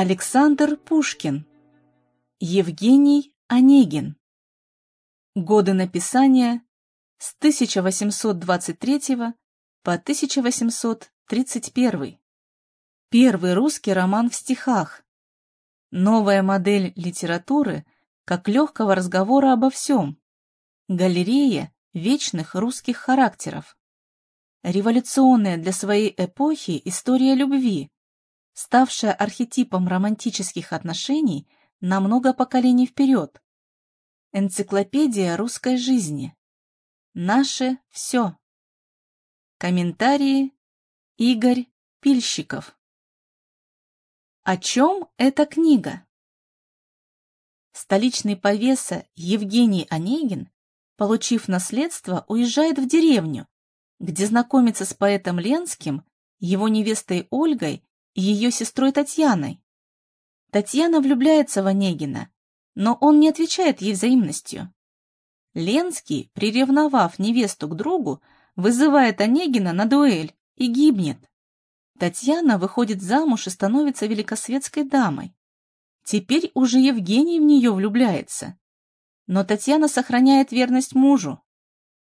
Александр Пушкин. Евгений Онегин. Годы написания с 1823 по 1831 Первый русский роман в стихах. Новая модель литературы как легкого разговора обо всем. Галерея вечных русских характеров. Революционная для своей эпохи история любви ставшая архетипом романтических отношений на много поколений вперед. Энциклопедия русской жизни. Наше все. Комментарии Игорь Пильщиков. О чем эта книга? Столичный повеса Евгений Онегин, получив наследство, уезжает в деревню, где знакомится с поэтом Ленским, его невестой Ольгой ее сестрой Татьяной. Татьяна влюбляется в Онегина, но он не отвечает ей взаимностью. Ленский, приревновав невесту к другу, вызывает Онегина на дуэль и гибнет. Татьяна выходит замуж и становится великосветской дамой. Теперь уже Евгений в нее влюбляется. Но Татьяна сохраняет верность мужу.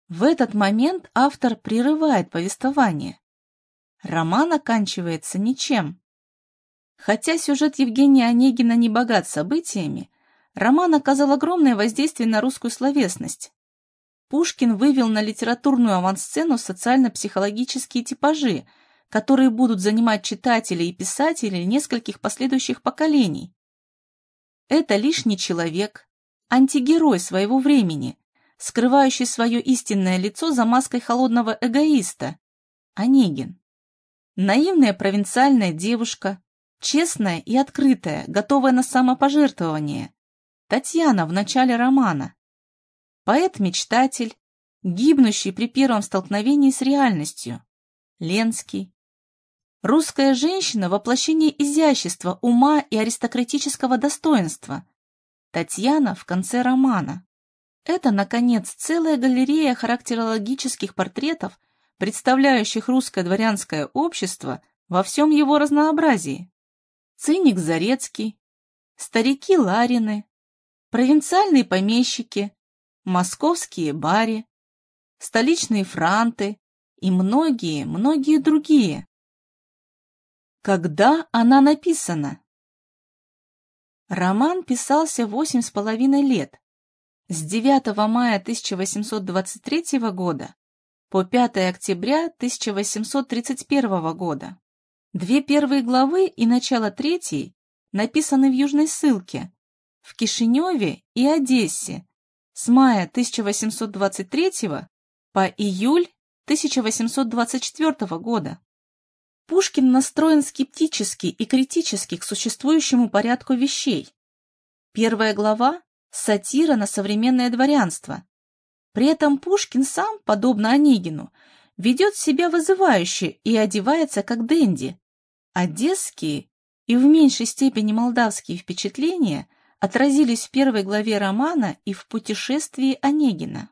В этот момент автор прерывает повествование. Роман оканчивается ничем. Хотя сюжет Евгения Онегина не богат событиями, роман оказал огромное воздействие на русскую словесность. Пушкин вывел на литературную авансцену социально-психологические типажи, которые будут занимать читателей и писателей нескольких последующих поколений. Это лишний человек, антигерой своего времени, скрывающий свое истинное лицо за маской холодного эгоиста, Онегин. Наивная провинциальная девушка, честная и открытая, готовая на самопожертвование. Татьяна в начале романа. Поэт-мечтатель, гибнущий при первом столкновении с реальностью. Ленский. Русская женщина – воплощение изящества, ума и аристократического достоинства. Татьяна в конце романа. Это, наконец, целая галерея характерологических портретов представляющих русское дворянское общество во всем его разнообразии. Циник Зарецкий, старики Ларины, провинциальные помещики, московские бари, столичные франты и многие-многие другие. Когда она написана? Роман писался восемь с половиной лет, с 9 мая 1823 года по 5 октября 1831 года. Две первые главы и начало третьей написаны в Южной ссылке, в Кишиневе и Одессе с мая 1823 по июль 1824 года. Пушкин настроен скептически и критически к существующему порядку вещей. Первая глава – сатира на современное дворянство, при этом Пушкин сам, подобно Онегину, ведет себя вызывающе и одевается как денди. Одесские и в меньшей степени молдавские впечатления отразились в первой главе романа и в путешествии Онегина.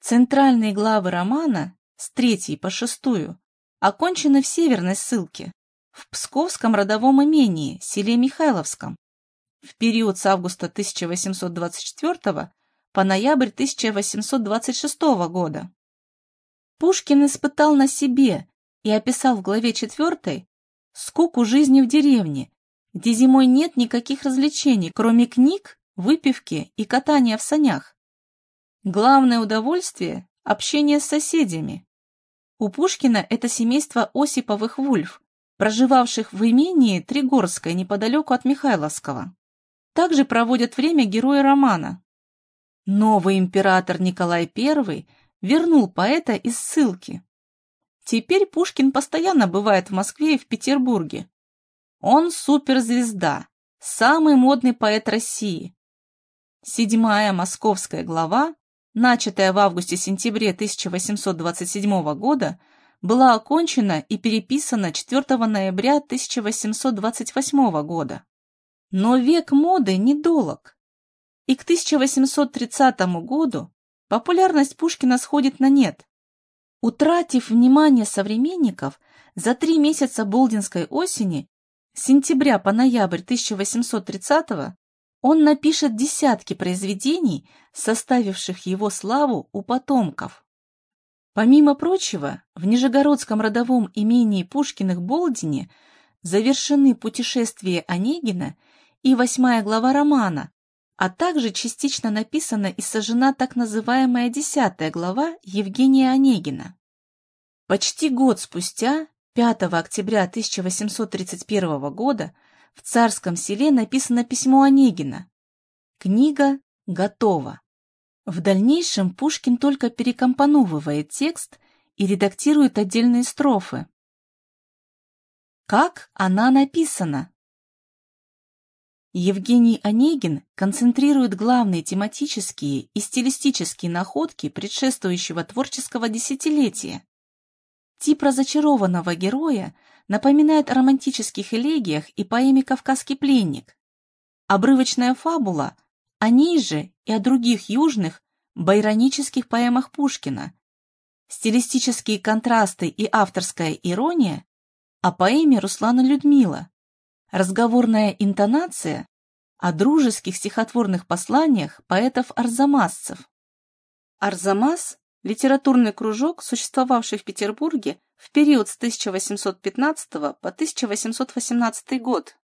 Центральные главы романа с третьей по шестую окончены в северной ссылке, в Псковском родовом имении, селе Михайловском. В период с августа 1824 по ноябрь 1826 года. Пушкин испытал на себе и описал в главе 4 скуку жизни в деревне, где зимой нет никаких развлечений, кроме книг, выпивки и катания в санях. Главное удовольствие – общение с соседями. У Пушкина это семейство Осиповых Вульф, проживавших в имении Тригорское неподалеку от Михайловского. Также проводят время герои романа, Новый император Николай I вернул поэта из ссылки. Теперь Пушкин постоянно бывает в Москве и в Петербурге. Он суперзвезда, самый модный поэт России. Седьмая московская глава, начатая в августе-сентябре 1827 года, была окончена и переписана 4 ноября 1828 года. Но век моды недолог и к 1830 году популярность Пушкина сходит на нет. Утратив внимание современников, за три месяца Болдинской осени с сентября по ноябрь 1830 он напишет десятки произведений, составивших его славу у потомков. Помимо прочего, в Нижегородском родовом имении Пушкиных Болдине завершены путешествие Онегина и восьмая глава романа, а также частично написана и сожжена так называемая десятая глава Евгения Онегина. Почти год спустя, 5 октября 1831 года, в Царском селе написано письмо Онегина. Книга готова. В дальнейшем Пушкин только перекомпоновывает текст и редактирует отдельные строфы. Как она написана? Евгений Онегин концентрирует главные тематические и стилистические находки предшествующего творческого десятилетия. Тип разочарованного героя напоминает о романтических элегиях и поэме «Кавказский пленник». Обрывочная фабула о ней же и о других южных байронических поэмах Пушкина. Стилистические контрасты и авторская ирония о поэме Руслана Людмила. Разговорная интонация о дружеских стихотворных посланиях поэтов-арзамасцев. Арзамас – литературный кружок, существовавший в Петербурге в период с 1815 по 1818 год.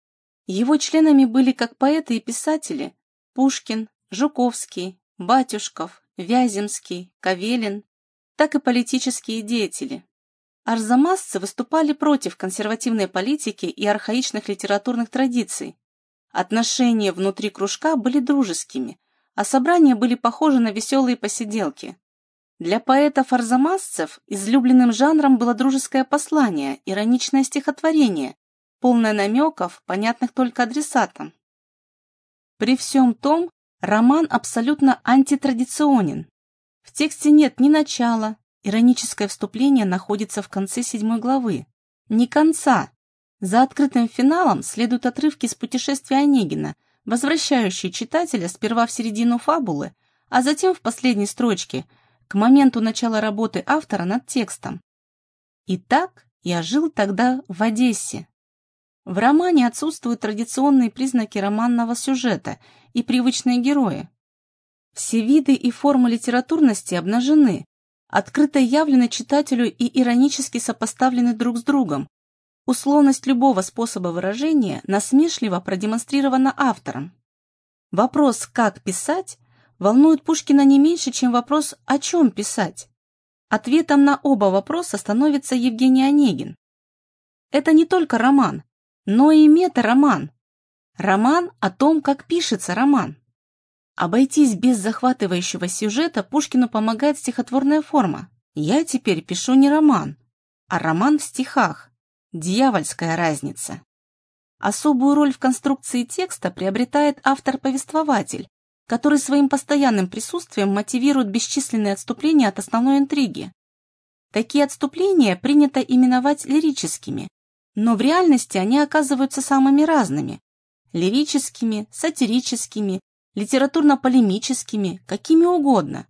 Его членами были как поэты и писатели Пушкин, Жуковский, Батюшков, Вяземский, Кавелин, так и политические деятели. Арзамасцы выступали против консервативной политики и архаичных литературных традиций. Отношения внутри кружка были дружескими, а собрания были похожи на веселые посиделки. Для поэтов-арзамасцев излюбленным жанром было дружеское послание, ироничное стихотворение, полное намеков, понятных только адресатам. При всем том, роман абсолютно антитрадиционен. В тексте нет ни начала, ироническое вступление находится в конце седьмой главы, ни конца. За открытым финалом следуют отрывки с путешествия Онегина, возвращающие читателя сперва в середину фабулы, а затем в последней строчке – к моменту начала работы автора над текстом. Итак, я жил тогда в Одессе. В романе отсутствуют традиционные признаки романного сюжета и привычные герои. Все виды и формы литературности обнажены, открыто явлены читателю и иронически сопоставлены друг с другом. Условность любого способа выражения насмешливо продемонстрирована автором. Вопрос «как писать» волнует Пушкина не меньше, чем вопрос «о чем писать?». Ответом на оба вопроса становится Евгений Онегин. Это не только роман, но и мета-роман. Роман о том, как пишется роман. Обойтись без захватывающего сюжета Пушкину помогает стихотворная форма. Я теперь пишу не роман, а роман в стихах. Дьявольская разница. Особую роль в конструкции текста приобретает автор-повествователь, который своим постоянным присутствием мотивирует бесчисленные отступления от основной интриги. Такие отступления принято именовать лирическими, но в реальности они оказываются самыми разными – лирическими, сатирическими, литературно-полемическими, какими угодно.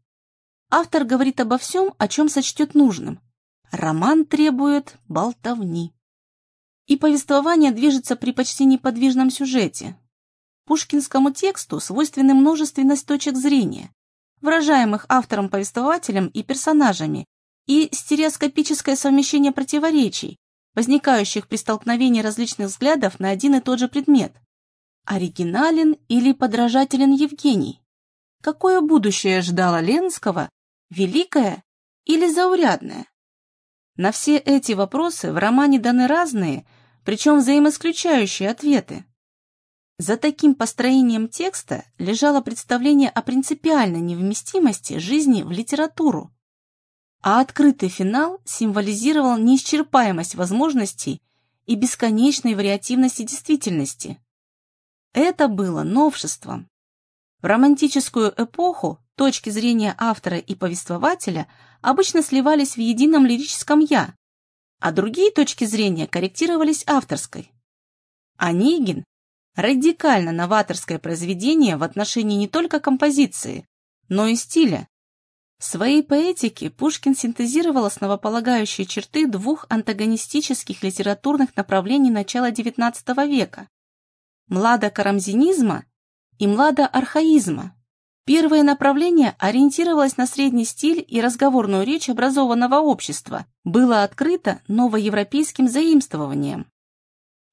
Автор говорит обо всем, о чем сочтет нужным. Роман требует болтовни. И повествование движется при почти неподвижном сюжете, Пушкинскому тексту свойственны множественность точек зрения, выражаемых автором-повествователем и персонажами, и стереоскопическое совмещение противоречий, возникающих при столкновении различных взглядов на один и тот же предмет. Оригинален или подражателен Евгений? Какое будущее ждало Ленского? Великое или заурядное? На все эти вопросы в романе даны разные, причем взаимоисключающие ответы. За таким построением текста лежало представление о принципиальной невместимости жизни в литературу, а открытый финал символизировал неисчерпаемость возможностей и бесконечной вариативности действительности. Это было новшеством. В романтическую эпоху точки зрения автора и повествователя обычно сливались в едином лирическом «я», а другие точки зрения корректировались авторской. Онегин радикально новаторское произведение в отношении не только композиции, но и стиля. В своей поэтике Пушкин синтезировал основополагающие черты двух антагонистических литературных направлений начала XIX века – младокарамзинизма и младоархаизма. Первое направление ориентировалось на средний стиль и разговорную речь образованного общества, было открыто новоевропейским заимствованием.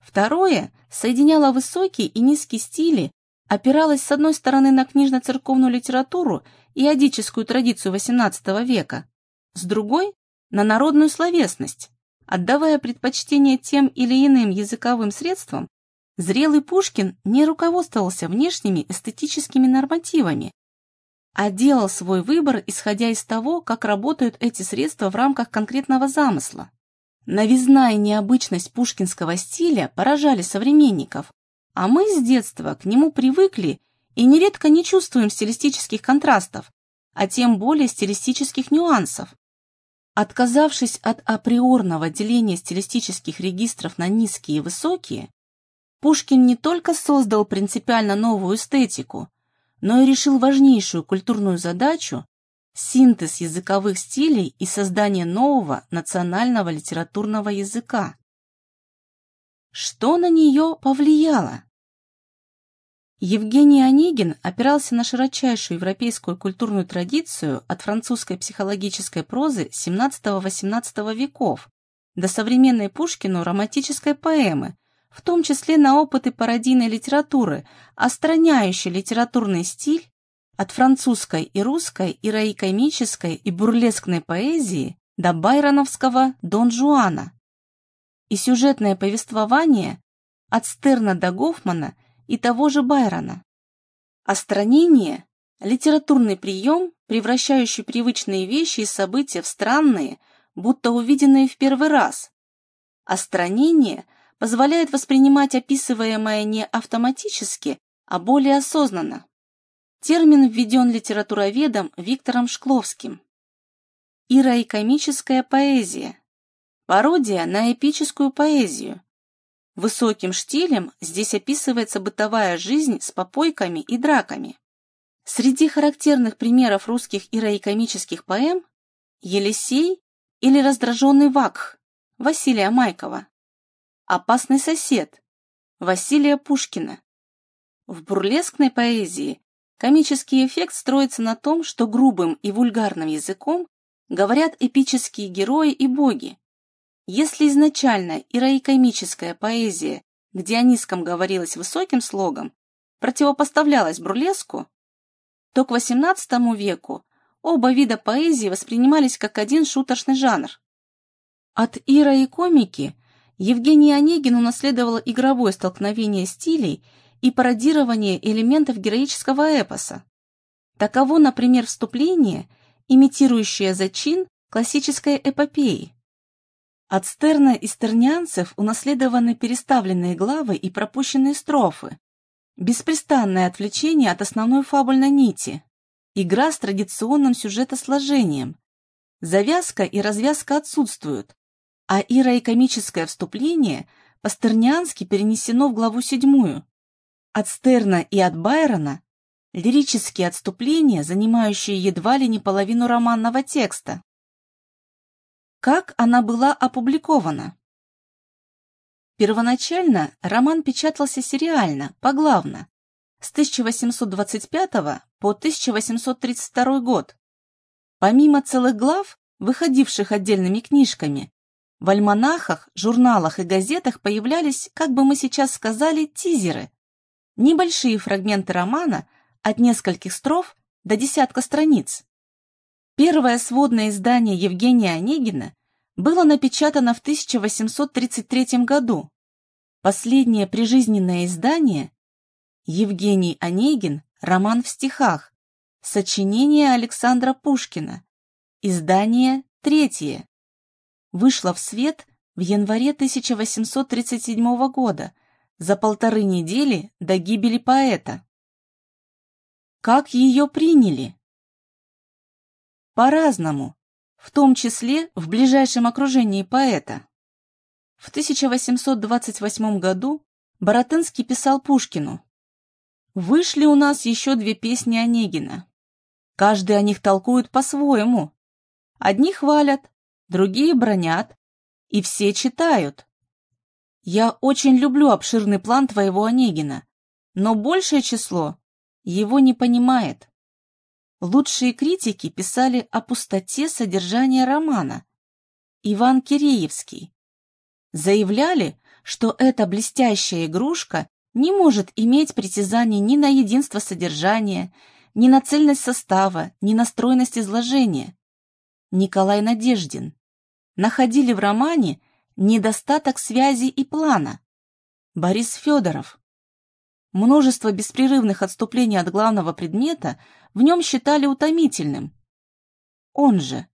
Второе соединяло высокий и низкий стили, опиралось с одной стороны на книжно-церковную литературу и адическую традицию XVIII века, с другой – на народную словесность. Отдавая предпочтение тем или иным языковым средствам, зрелый Пушкин не руководствовался внешними эстетическими нормативами, а делал свой выбор, исходя из того, как работают эти средства в рамках конкретного замысла. Новизна и необычность пушкинского стиля поражали современников, а мы с детства к нему привыкли и нередко не чувствуем стилистических контрастов, а тем более стилистических нюансов. Отказавшись от априорного деления стилистических регистров на низкие и высокие, Пушкин не только создал принципиально новую эстетику, но и решил важнейшую культурную задачу – синтез языковых стилей и создание нового национального литературного языка. Что на нее повлияло? Евгений Онегин опирался на широчайшую европейскую культурную традицию от французской психологической прозы XVII-XVIII веков до современной Пушкину романтической поэмы, в том числе на опыты пародийной литературы, остраняющей литературный стиль от французской и русской, и раикомической, и бурлескной поэзии до байроновского Дон Жуана, и сюжетное повествование от Стерна до Гофмана и того же Байрона. Остранение – литературный прием, превращающий привычные вещи и события в странные, будто увиденные в первый раз. Остранение позволяет воспринимать описываемое не автоматически, а более осознанно. Термин введен литературоведом Виктором Шкловским. Ироикомическая поэзия Пародия на эпическую поэзию. Высоким штилем здесь описывается бытовая жизнь с попойками и драками. Среди характерных примеров русских ироикомических поэм «Елисей» или «Раздраженный вакх» Василия Майкова, «Опасный сосед» Василия Пушкина. В бурлескной поэзии комический эффект строится на том, что грубым и вульгарным языком говорят эпические герои и боги, если изначально ироикомическая поэзия, где о низком говорилось высоким слогом, противопоставлялась бурлеску, то к XVIII веку оба вида поэзии воспринимались как один шуточный жанр. От ира и комики Евгений Онегин унаследовал игровое столкновение стилей и пародирование элементов героического эпоса. Таково, например, вступление, имитирующее зачин классической эпопеи. От Стерна и стернянцев унаследованы переставленные главы и пропущенные строфы, беспрестанное отвлечение от основной фабульной нити, игра с традиционным сюжетосложением, завязка и развязка отсутствуют, а ироикомическое вступление по-стерниански перенесено в главу седьмую. От Стерна и от Байрона лирические отступления, занимающие едва ли не половину романного текста. Как она была опубликована? Первоначально роман печатался сериально, поглавно, с 1825 по 1832 год. Помимо целых глав, выходивших отдельными книжками, в альманахах, журналах и газетах появлялись, как бы мы сейчас сказали, тизеры. Небольшие фрагменты романа от нескольких строф до десятка страниц. Первое сводное издание Евгения Онегина было напечатано в 1833 году. Последнее прижизненное издание Евгений Онегин «Роман в стихах», сочинение Александра Пушкина, издание третье, вышло в свет в январе 1837 года, за полторы недели до гибели поэта. Как ее приняли? По-разному, в том числе в ближайшем окружении поэта. В 1828 году Боротынский писал Пушкину «Вышли у нас еще две песни Онегина. Каждый о них толкует по-своему. Одни хвалят, другие бронят, и все читают. Я очень люблю обширный план твоего Онегина, но большее число его не понимает. Лучшие критики писали о пустоте содержания романа. Иван Киреевский. Заявляли, что эта блестящая игрушка не может иметь притязаний ни на единство содержания, ни на цельность состава, ни на стройность изложения. Николай Надеждин. Находили в романе недостаток связи и плана. Борис Федоров. Множество беспрерывных отступлений от главного предмета в нем считали утомительным. Он же.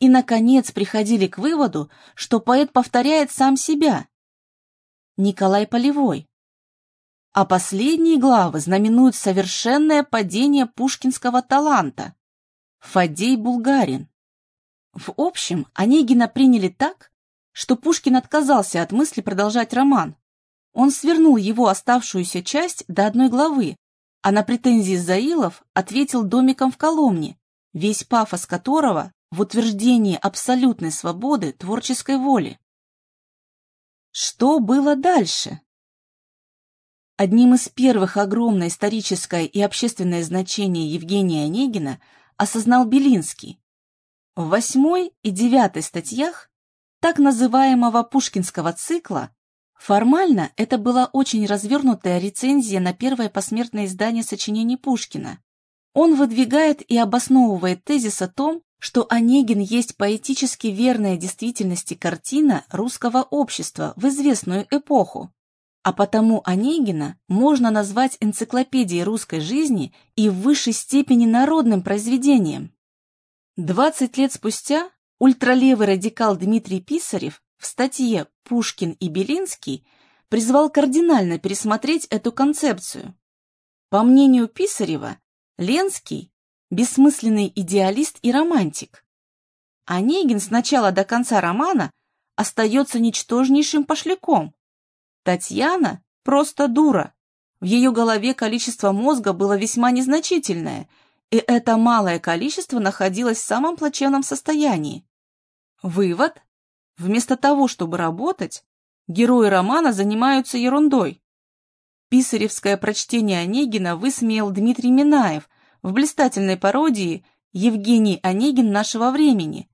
И, наконец, приходили к выводу, что поэт повторяет сам себя. Николай Полевой. А последние главы знаменуют совершенное падение пушкинского таланта. Фадей Булгарин. В общем, Онегина приняли так, что Пушкин отказался от мысли продолжать роман. Он свернул его оставшуюся часть до одной главы, а на претензии Заилов ответил домиком в Коломне, весь пафос которого в утверждении абсолютной свободы творческой воли. Что было дальше? Одним из первых огромное историческое и общественное значение Евгения Онегина осознал Белинский. В восьмой и девятой статьях так называемого пушкинского цикла Формально это была очень развернутая рецензия на первое посмертное издание сочинений Пушкина. Он выдвигает и обосновывает тезис о том, что Онегин есть поэтически верная действительности картина русского общества в известную эпоху. А потому Онегина можно назвать энциклопедией русской жизни и в высшей степени народным произведением. 20 лет спустя ультралевый радикал Дмитрий Писарев в статье «Пушкин и Белинский» призвал кардинально пересмотреть эту концепцию. По мнению Писарева, Ленский – бессмысленный идеалист и романтик. Онегин с начала до конца романа остается ничтожнейшим пошляком. Татьяна – просто дура. В ее голове количество мозга было весьма незначительное, и это малое количество находилось в самом плачевном состоянии. Вывод Вместо того, чтобы работать, герои романа занимаются ерундой. Писаревское прочтение Онегина высмеял Дмитрий Минаев в блистательной пародии «Евгений Онегин нашего времени»,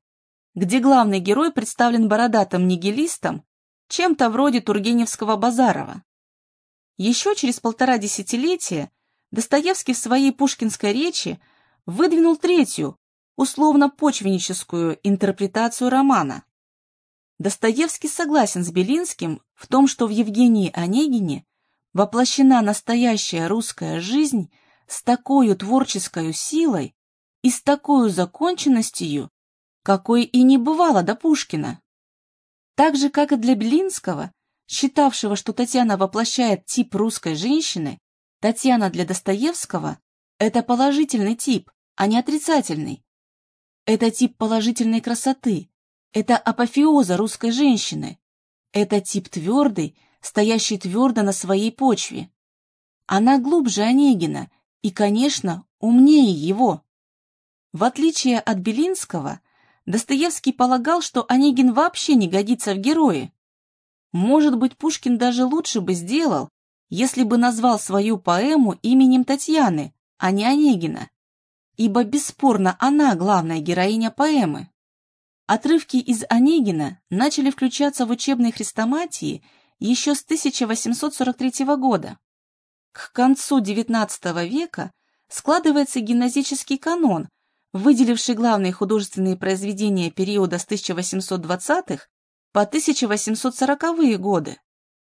где главный герой представлен бородатым нигилистом, чем-то вроде Тургеневского Базарова. Еще через полтора десятилетия Достоевский в своей пушкинской речи выдвинул третью, условно-почвенническую интерпретацию романа. Достоевский согласен с Белинским в том, что в Евгении Онегине воплощена настоящая русская жизнь с такой творческой силой и с такой законченностью, какой и не бывало до Пушкина. Так же, как и для Белинского, считавшего, что Татьяна воплощает тип русской женщины, Татьяна для Достоевского – это положительный тип, а не отрицательный. Это тип положительной красоты, это апофеоза русской женщины. Это тип твердый, стоящий твердо на своей почве. Она глубже Онегина и, конечно, умнее его. В отличие от Белинского, Достоевский полагал, что Онегин вообще не годится в герои. Может быть, Пушкин даже лучше бы сделал, если бы назвал свою поэму именем Татьяны, а не Онегина, ибо бесспорно она главная героиня поэмы. Отрывки из Онегина начали включаться в учебные хрестоматии еще с 1843 года. К концу XIX века складывается гимназический канон, выделивший главные художественные произведения периода с 1820-х по 1840-е годы.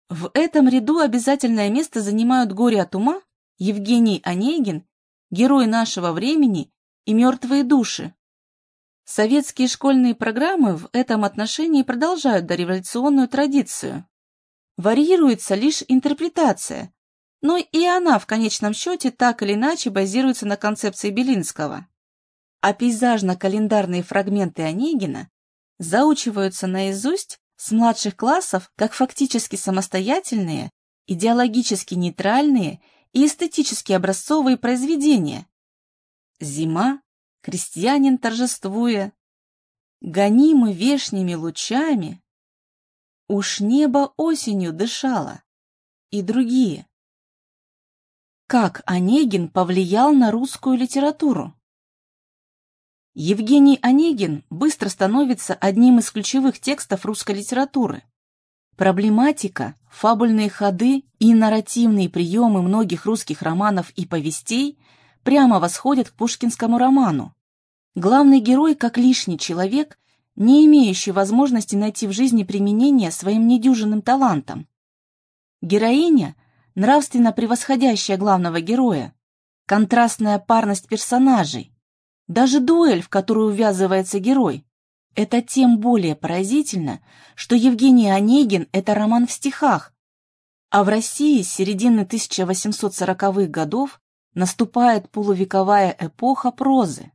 В этом ряду обязательное место занимают «Горе от ума», Евгений Онегин, «Герой нашего времени» и «Мертвые души», Советские школьные программы в этом отношении продолжают дореволюционную традицию. Варьируется лишь интерпретация, но и она в конечном счете так или иначе базируется на концепции Белинского. А пейзажно-календарные фрагменты Онегина заучиваются наизусть с младших классов как фактически самостоятельные, идеологически нейтральные и эстетически образцовые произведения. зима, крестьянин торжествуя, гонимы вешними лучами, уж небо осенью дышало, и другие. Как Онегин повлиял на русскую литературу? Евгений Онегин быстро становится одним из ключевых текстов русской литературы. Проблематика, фабульные ходы и нарративные приемы многих русских романов и повестей прямо восходят к пушкинскому роману. Главный герой как лишний человек, не имеющий возможности найти в жизни применение своим недюжинным талантам. Героиня, нравственно превосходящая главного героя, контрастная парность персонажей, даже дуэль, в которую ввязывается герой. Это тем более поразительно, что Евгений Онегин – это роман в стихах, а в России с середины 1840-х годов наступает полувековая эпоха прозы.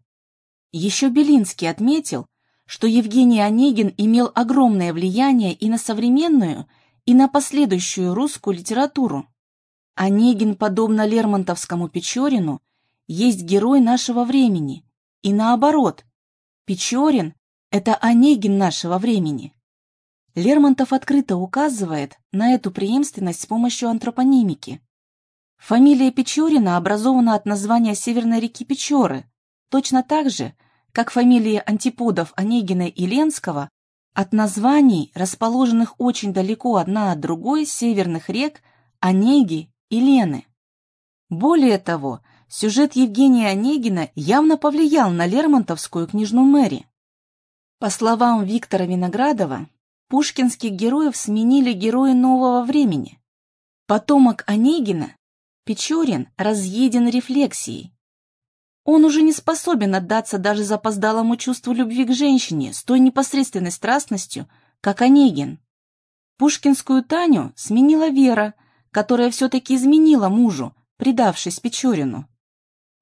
Еще Белинский отметил, что Евгений Онегин имел огромное влияние и на современную, и на последующую русскую литературу. Онегин, подобно Лермонтовскому Печорину, есть герой нашего времени, и наоборот, Печорин – это Онегин нашего времени. Лермонтов открыто указывает на эту преемственность с помощью антропонимики. Фамилия Печорина образована от названия северной реки Печоры, точно так же, как фамилии антиподов Онегина и Ленского от названий, расположенных очень далеко одна от другой северных рек Онеги и Лены. Более того, сюжет Евгения Онегина явно повлиял на Лермонтовскую княжну Мэри. По словам Виктора Виноградова, пушкинских героев сменили герои нового времени. Потомок Онегина, Печорин, разъеден рефлексией. Он уже не способен отдаться даже запоздалому чувству любви к женщине с той непосредственной страстностью, как Онегин. Пушкинскую Таню сменила Вера, которая все-таки изменила мужу, предавшись Печорину.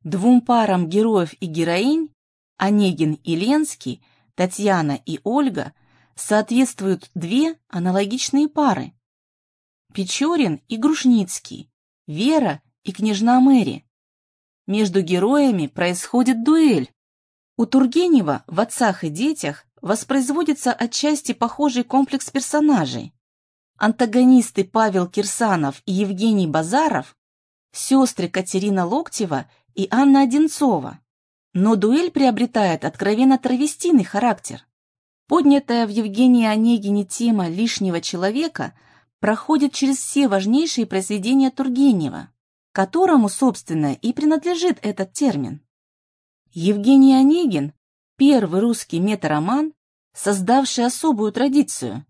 Двум парам героев и героинь, Онегин и Ленский, Татьяна и Ольга, соответствуют две аналогичные пары. Печорин и Грушницкий, Вера и княжна Мэри. Между героями происходит дуэль. У Тургенева в «Отцах и детях» воспроизводится отчасти похожий комплекс персонажей. Антагонисты Павел Кирсанов и Евгений Базаров, сестры Катерина Локтева и Анна Одинцова. Но дуэль приобретает откровенно травестийный характер. Поднятая в Евгении Онегине тема лишнего человека проходит через все важнейшие произведения Тургенева, которому, собственно, и принадлежит этот термин. Евгений Онегин – первый русский метароман, создавший особую традицию.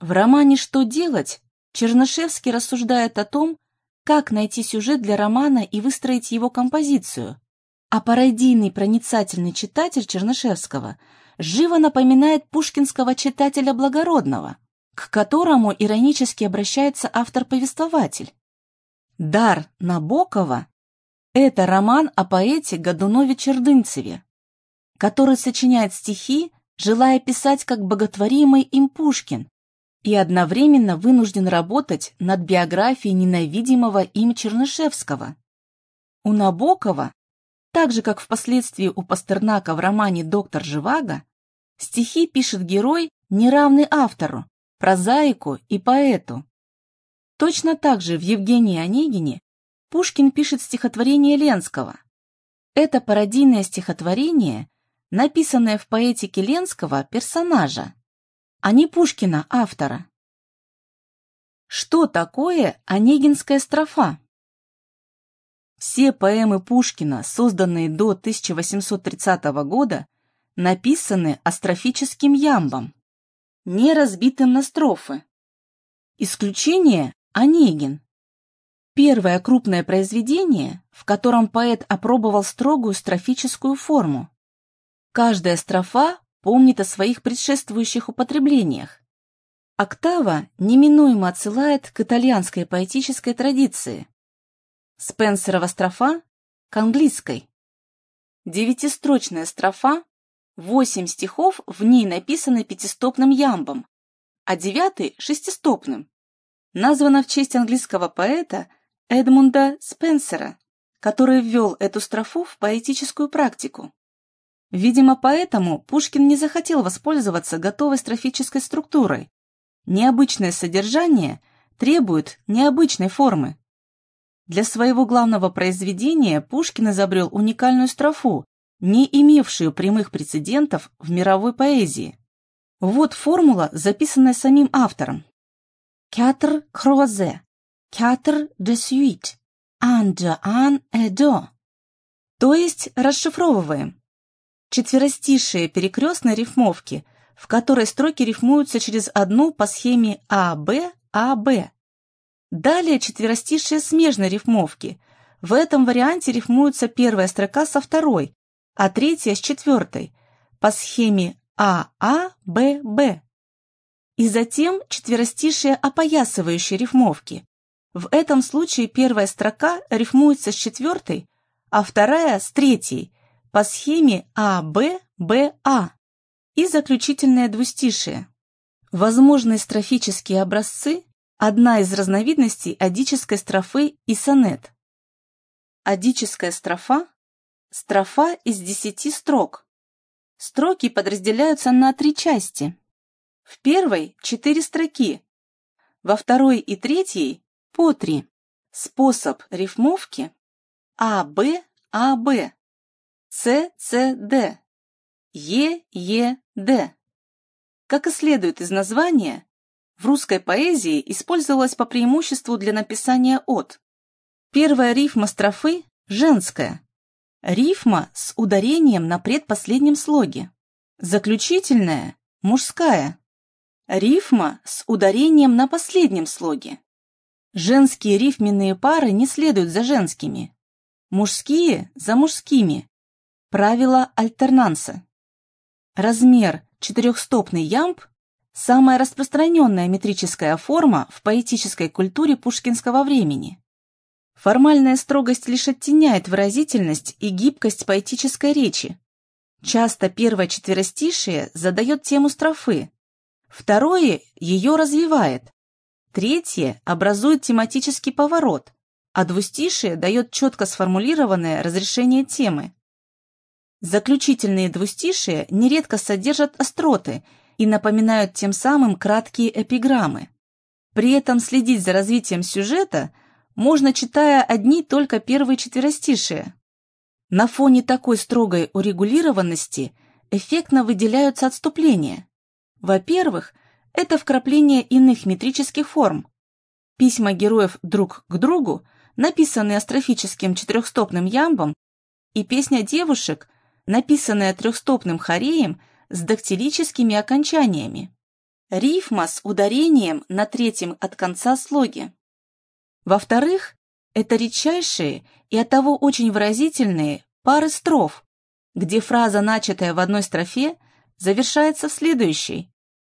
В романе «Что делать» Чернышевский рассуждает о том, как найти сюжет для романа и выстроить его композицию. А пародийный проницательный читатель Чернышевского живо напоминает пушкинского читателя благородного, к которому иронически обращается автор-повествователь. «Дар Набокова» — это роман о поэте Годунове Чердынцеве, который сочиняет стихи, желая писать как боготворимый им Пушкин, и одновременно вынужден работать над биографией ненавидимого им Чернышевского. У Набокова, так же как впоследствии у Пастернака в романе «Доктор Живаго», стихи пишет герой, неравный автору, прозаику и поэту. Точно так же в Евгении Онегине Пушкин пишет стихотворение Ленского. Это пародийное стихотворение, написанное в поэтике Ленского персонажа, а не Пушкина, автора. Что такое Онегинская строфа? Все поэмы Пушкина, созданные до 1830 года, написаны астрофическим ямбом, не разбитым на строфы. Исключение – Онегин. Первое крупное произведение, в котором поэт опробовал строгую строфическую форму. Каждая строфа помнит о своих предшествующих употреблениях. Октава неминуемо отсылает к итальянской поэтической традиции. Спенсерова строфа к английской. Девятистрочная строфа, восемь стихов в ней написаны пятистопным ямбом, а девятый — шестистопным. Названа в честь английского поэта Эдмунда Спенсера, который ввел эту строфу в поэтическую практику. Видимо, поэтому Пушкин не захотел воспользоваться готовой строфической структурой. Необычное содержание требует необычной формы. Для своего главного произведения Пушкин изобрел уникальную строфу, не имевшую прямых прецедентов в мировой поэзии. Вот формула, записанная самим автором. «Quatre croisés, quatre de suite, un de un et deux». То есть расшифровываем. Четверостишие перекрестной рифмовки, в которой строки рифмуются через одну по схеме АБ, АБ. Далее четверостишие смежной рифмовки. В этом варианте рифмуется первая строка со второй, а третья с четвертой, по схеме ААББ. И затем четверостишие опоясывающей рифмовки. В этом случае первая строка рифмуется с четвертой, а вторая с третьей, по схеме АББА. И заключительное двустишие. Возможные строфические образцы – одна из разновидностей адической строфы и сонет. Адическая строфа – строфа из десяти строк. Строки подразделяются на три части. В первой – четыре строки, во второй и третьей – по три. Способ рифмовки – АБ, СЦД, ЕЕД. Как и следует из названия, в русской поэзии использовалась по преимуществу для написания от. Первая рифма строфы – женская. Рифма с ударением на предпоследнем слоге. Заключительная – мужская. Рифма с ударением на последнем слоге. Женские рифменные пары не следуют за женскими. Мужские – за мужскими. Правило альтернанса. Размер четырехстопный ямб – самая распространенная метрическая форма в поэтической культуре пушкинского времени. Формальная строгость лишь оттеняет выразительность и гибкость поэтической речи. Часто первое четверостишие задает тему строфы, второе ее развивает, третье образует тематический поворот, а двустишие дает четко сформулированное разрешение темы. Заключительные двустишия нередко содержат остроты и напоминают тем самым краткие эпиграммы. При этом следить за развитием сюжета можно, читая одни только первые четверостишия. На фоне такой строгой урегулированности эффектно выделяются отступления. Во-первых, это вкрапление иных метрических форм. Письма героев друг к другу, написанные астрофическим четырехстопным ямбом, и песня девушек, написанная трехстопным хореем с дактилическими окончаниями. Рифма с ударением на третьем от конца слоге. Во-вторых, это редчайшие и оттого очень выразительные пары строф, где фраза, начатая в одной строфе, завершается в следующей.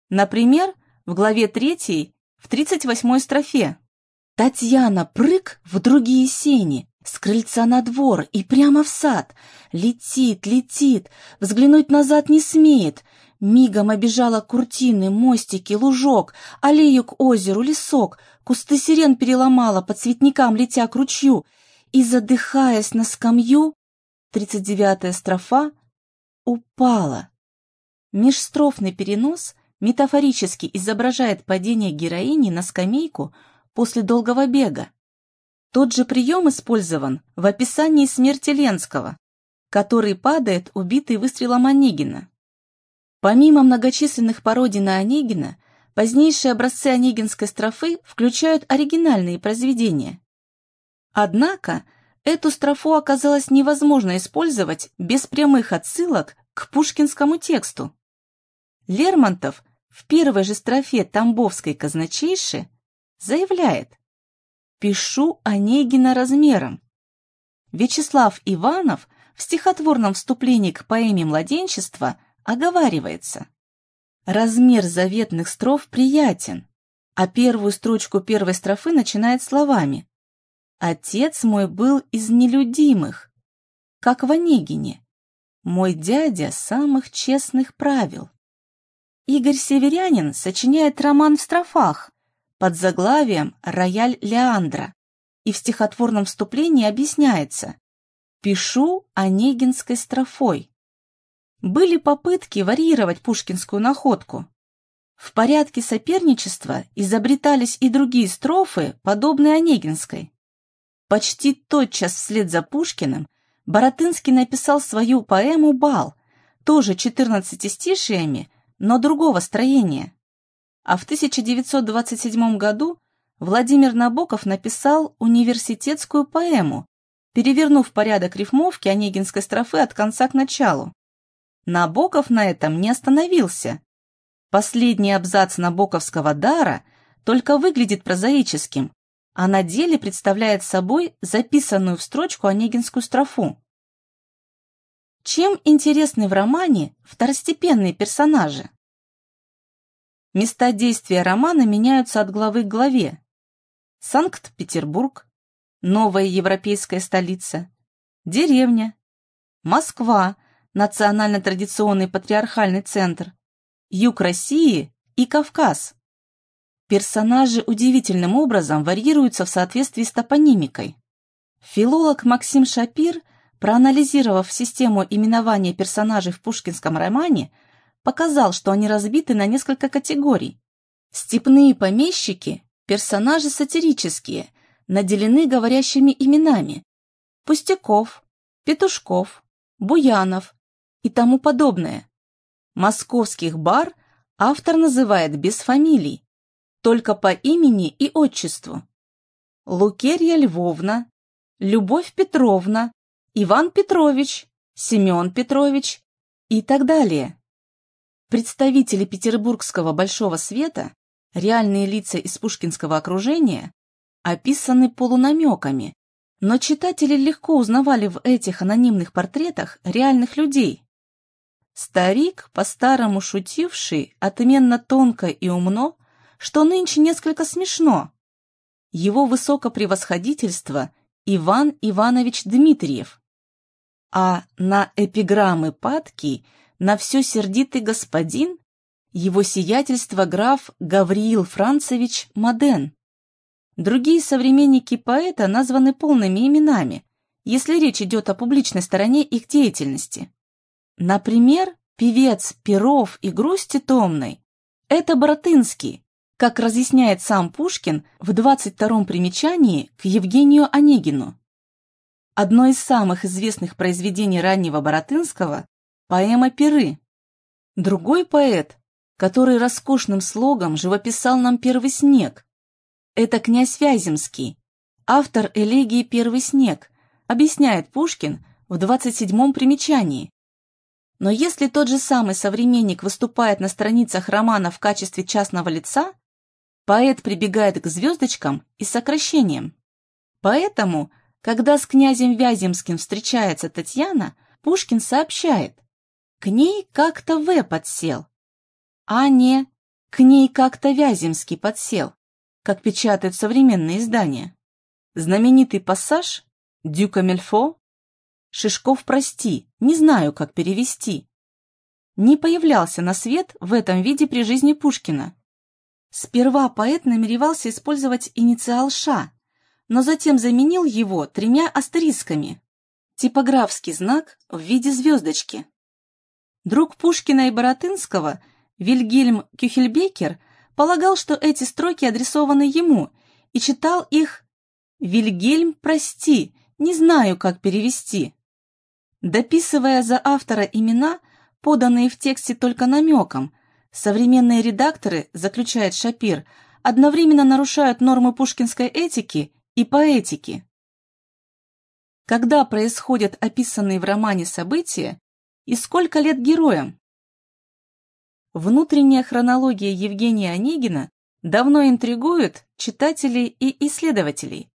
Например, в главе 3 в 38 строфе. Татьяна прыг в другие сени, с крыльца на двор и прямо в сад. Летит, летит, взглянуть назад не смеет. Мигом обежала куртины, мостики, лужок, аллею к озеру, лесок, кусты сирен переломала, по цветникам летя к ручью. И, задыхаясь на скамью, тридцать девятая строфа, упала. Межстрофный перенос метафорически изображает падение героини на скамейку после долгого бега. Тот же прием использован в описании смерти Ленского, который падает, убитый выстрелом Онегина. Помимо многочисленных пародий на Онегина, позднейшие образцы онегинской строфы включают оригинальные произведения. Однако, эту строфу оказалось невозможно использовать без прямых отсылок к пушкинскому тексту. Лермонтов в первой же строфе Тамбовской казначейши заявляет Пишу Онегина размером. Вячеслав Иванов в стихотворном вступлении к поэме «Младенчество» оговаривается. Размер заветных строф приятен, а первую строчку первой строфы начинает словами «Отец мой был из нелюдимых, как в Онегине, мой дядя самых честных правил». Игорь Северянин сочиняет роман в строфах, под заглавием «Рояль Леандра». и в стихотворном вступлении объясняется «Пишу онегинской строфой». Были попытки варьировать пушкинскую находку. В порядке соперничества изобретались и другие строфы, подобные Онегинской. Почти тотчас вслед за Пушкиным Боротынский написал свою поэму «Бал», тоже 14 стишиями, но другого строения. А в 1927 году Владимир Набоков написал университетскую поэму, перевернув порядок рифмовки Онегинской строфы от конца к началу. Набоков на этом не остановился. Последний абзац набоковского дара только выглядит прозаическим, а на деле представляет собой записанную в строчку Онегинскую строфу. Чем интересны в романе второстепенные персонажи? Места действия романа меняются от главы к главе. Санкт-Петербург, новая европейская столица, деревня, Москва, национально-традиционный патриархальный центр, юг России и Кавказ. Персонажи удивительным образом варьируются в соответствии с топонимикой. Филолог Максим Шапир, проанализировав систему именования персонажей в пушкинском романе, показал, что они разбиты на несколько категорий. Степные помещики – персонажи сатирические, наделены говорящими именами – Пустяков, Петушков, Буянов и тому подобное. Московских бар автор называет без фамилий, только по имени и отчеству. Лукерья Львовна, Любовь Петровна, Иван Петрович, Семен Петрович и так далее. Представители петербургского большого света, реальные лица из пушкинского окружения, описаны полунамеками, но читатели легко узнавали в этих анонимных портретах реальных людей. Старик, по-старому шутивший, отменно тонко и умно, что нынче несколько смешно. Его высокопревосходительство Иван Иванович Дмитриев. А на эпиграммы падки, на все сердитый господин, его сиятельство граф Гавриил Францевич Моден. Другие современники поэта названы полными именами, если речь идет о публичной стороне их деятельности. Например, певец Перов и грусти томной – это Боротынский, как разъясняет сам Пушкин в 22-м примечании к Евгению Онегину. Одно из самых известных произведений раннего Боротынского – поэма «Перы». Другой поэт, который роскошным слогом живописал нам первый снег – это князь Вяземский, автор элегии «Первый снег», объясняет Пушкин в 27-м примечании. Но если тот же самый современник выступает на страницах романа в качестве частного лица, поэт прибегает к звездочкам и сокращениям. Поэтому, когда с князем Вяземским встречается Татьяна, Пушкин сообщает, к ней как-то В подсел, а не к ней как-то Вяземский подсел, как печатают современные издания. Знаменитый пассаж «Дюка Мельфо» Шишков, прости, не знаю, как перевести. Не появлялся на свет в этом виде при жизни Пушкина. Сперва поэт намеревался использовать инициал «Ш», но затем заменил его тремя астерисками. Типографский знак в виде звездочки. Друг Пушкина и Боротынского, Вильгельм Кюхельбекер, полагал, что эти строки адресованы ему, и читал их «Вильгельм, прости, не знаю, как перевести». Дописывая за автора имена, поданные в тексте только намеком, современные редакторы, заключает Шапир, одновременно нарушают нормы пушкинской этики и поэтики. Когда происходят описанные в романе события и сколько лет героям? Внутренняя хронология Евгения Онегина давно интригует читателей и исследователей.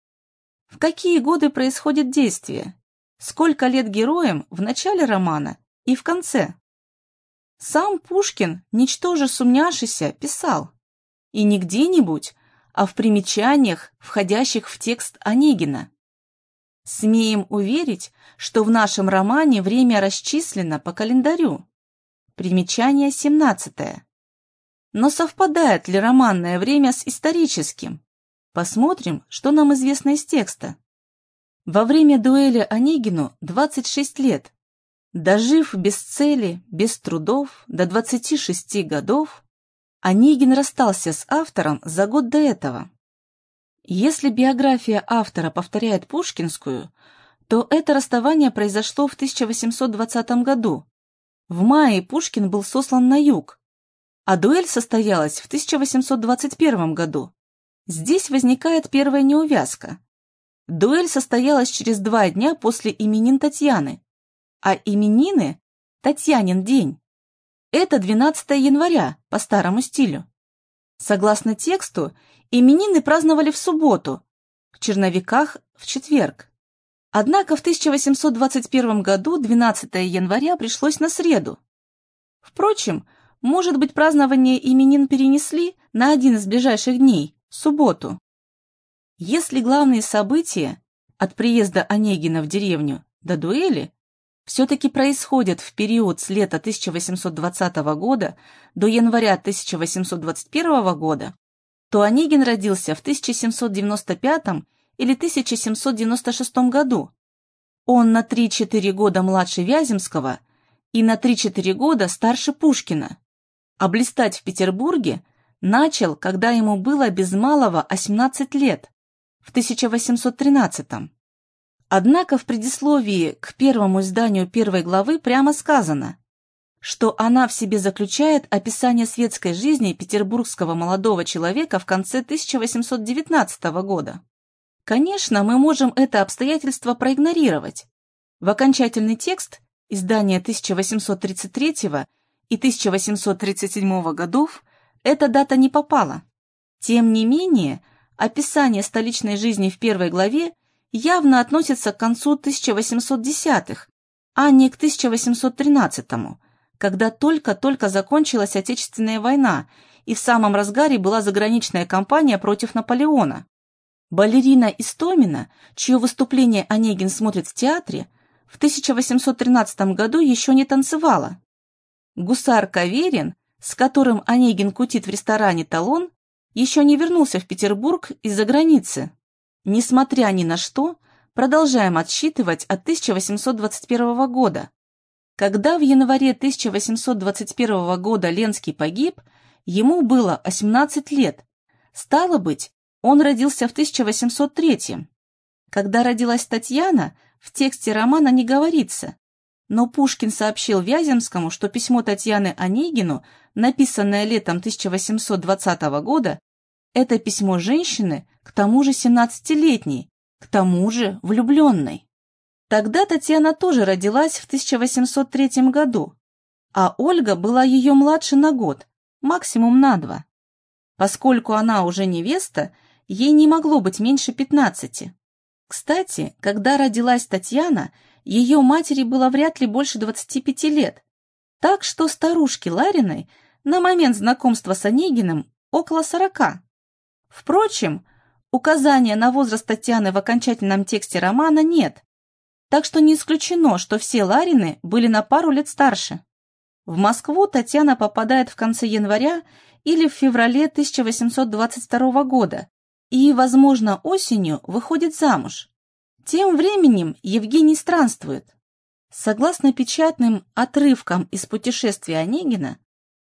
В какие годы происходит действие? сколько лет героям в начале романа и в конце. Сам Пушкин, ничтоже сумняшися, писал. И не где-нибудь, а в примечаниях, входящих в текст Онегина. Смеем уверить, что в нашем романе время расчислено по календарю. Примечание 17. Но совпадает ли романное время с историческим? Посмотрим, что нам известно из текста. Во время дуэли Онегину 26 лет. Дожив без цели, без трудов, до 26 годов, Онегин расстался с автором за год до этого. Если биография автора повторяет пушкинскую, то это расставание произошло в 1820 году. В мае Пушкин был сослан на юг, а дуэль состоялась в 1821 году. Здесь возникает первая неувязка. Дуэль состоялась через два дня после именин Татьяны, а именины – Татьянин день. Это 12 января по старому стилю. Согласно тексту, именины праздновали в субботу, в черновиках – в четверг. Однако в 1821 году 12 января пришлось на среду. Впрочем, может быть, празднование именин перенесли на один из ближайших дней – субботу. Если главные события от приезда Онегина в деревню до дуэли все-таки происходят в период с лета 1820 года до января 1821 года, то Онегин родился в 1795 или 1796 году. Он на 3-4 года младше Вяземского и на 3-4 года старше Пушкина. А блистать в Петербурге начал, когда ему было без малого 18 лет, в 1813 -м. Однако в предисловии к первому изданию первой главы прямо сказано, что она в себе заключает описание светской жизни петербургского молодого человека в конце 1819 года. Конечно, мы можем это обстоятельство проигнорировать. В окончательный текст издания 1833 и 1837 годов эта дата не попала. Тем не менее, описание столичной жизни в первой главе явно относится к концу 1810-х, а не к 1813-му, когда только-только закончилась Отечественная война и в самом разгаре была заграничная кампания против Наполеона. Балерина Истомина, чье выступление Онегин смотрит в театре, в 1813 году еще не танцевала. Гусар Каверин, с которым Онегин кутит в ресторане «Талон», еще не вернулся в Петербург из-за границы. Несмотря ни на что, продолжаем отсчитывать от 1821 года. Когда в январе 1821 года Ленский погиб, ему было 18 лет. Стало быть, он родился в 1803. Когда родилась Татьяна, в тексте романа не говорится, но Пушкин сообщил Вяземскому, что письмо Татьяны Онегину, написанное летом 1820 года, это письмо женщины, к тому же 17-летней, к тому же влюбленной. Тогда Татьяна тоже родилась в 1803 году, а Ольга была ее младше на год, максимум на два. Поскольку она уже невеста, ей не могло быть меньше 15. Кстати, когда родилась Татьяна, ее матери было вряд ли больше 25 лет, так что старушке Лариной на момент знакомства с Онегиным около 40. Впрочем, указания на возраст Татьяны в окончательном тексте романа нет, так что не исключено, что все Ларины были на пару лет старше. В Москву Татьяна попадает в конце января или в феврале 1822 года и, возможно, осенью выходит замуж. Тем временем Евгений странствует. Согласно печатным отрывкам из путешествия Онегина,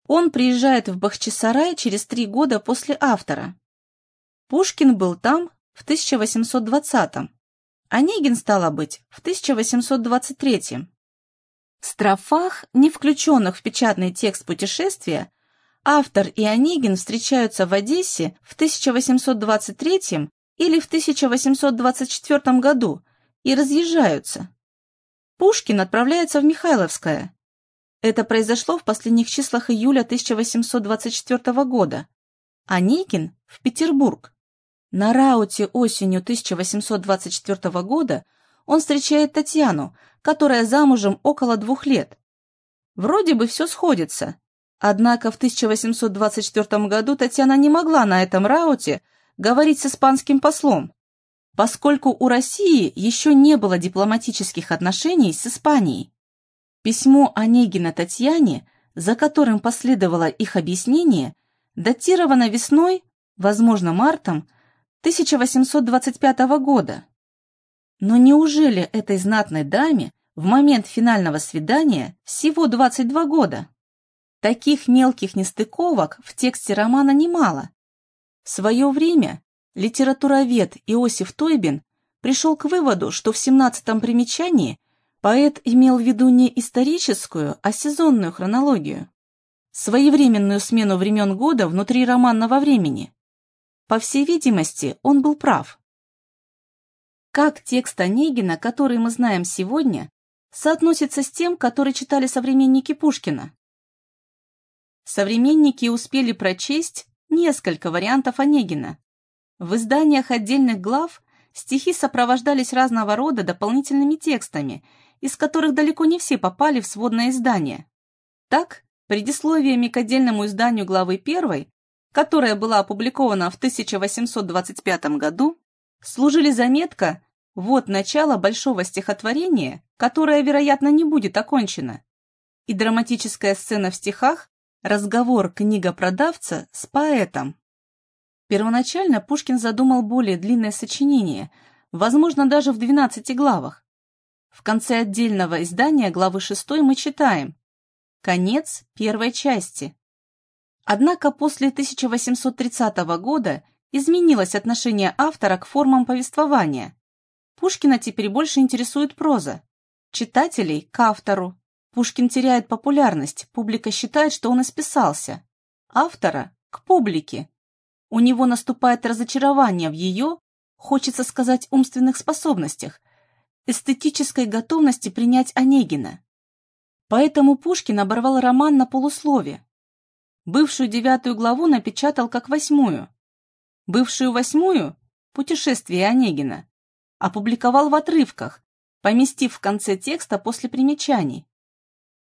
он приезжает в Бахчисарай через три года после автора. Пушкин был там в 1820-м, Онегин, стало быть, в 1823-м. В строфах, не включенных в печатный текст путешествия, автор и Онегин встречаются в Одессе в 1823 или в 1824 году и разъезжаются. Пушкин отправляется в Михайловское. Это произошло в последних числах июля 1824 года. Никин – в Петербург. На рауте осенью 1824 года он встречает Татьяну, которая замужем около двух лет. Вроде бы все сходится. Однако в 1824 году Татьяна не могла на этом рауте – говорить с испанским послом, поскольку у России еще не было дипломатических отношений с Испанией. Письмо Онегина Татьяне, за которым последовало их объяснение, датировано весной, возможно, мартом 1825 года. Но неужели этой знатной даме в момент финального свидания всего 22 года? Таких мелких нестыковок в тексте романа немало. В свое время литературовед Иосиф Тойбин пришел к выводу, что в 17-м примечании поэт имел в виду не историческую, а сезонную хронологию, своевременную смену времен года внутри романного времени. По всей видимости, он был прав. Как текст Онегина, который мы знаем сегодня, соотносится с тем, который читали современники Пушкина? Современники успели прочесть несколько вариантов Онегина. В изданиях отдельных глав стихи сопровождались разного рода дополнительными текстами, из которых далеко не все попали в сводное издание. Так, предисловиями к отдельному изданию главы 1 которая была опубликована в 1825 году, служили заметка «Вот начало большого стихотворения, которое, вероятно, не будет окончено», и драматическая сцена в стихах «Разговор книга-продавца с поэтом». Первоначально Пушкин задумал более длинное сочинение, возможно, даже в 12 главах. В конце отдельного издания главы 6 мы читаем «Конец первой части». Однако после 1830 года изменилось отношение автора к формам повествования. Пушкина теперь больше интересует проза. Читателей – к автору. Пушкин теряет популярность, публика считает, что он исписался. Автора – к публике. У него наступает разочарование в ее, хочется сказать, умственных способностях, эстетической готовности принять Онегина. Поэтому Пушкин оборвал роман на полуслове, Бывшую девятую главу напечатал как восьмую. Бывшую восьмую «Путешествие Онегина» опубликовал в отрывках, поместив в конце текста после примечаний.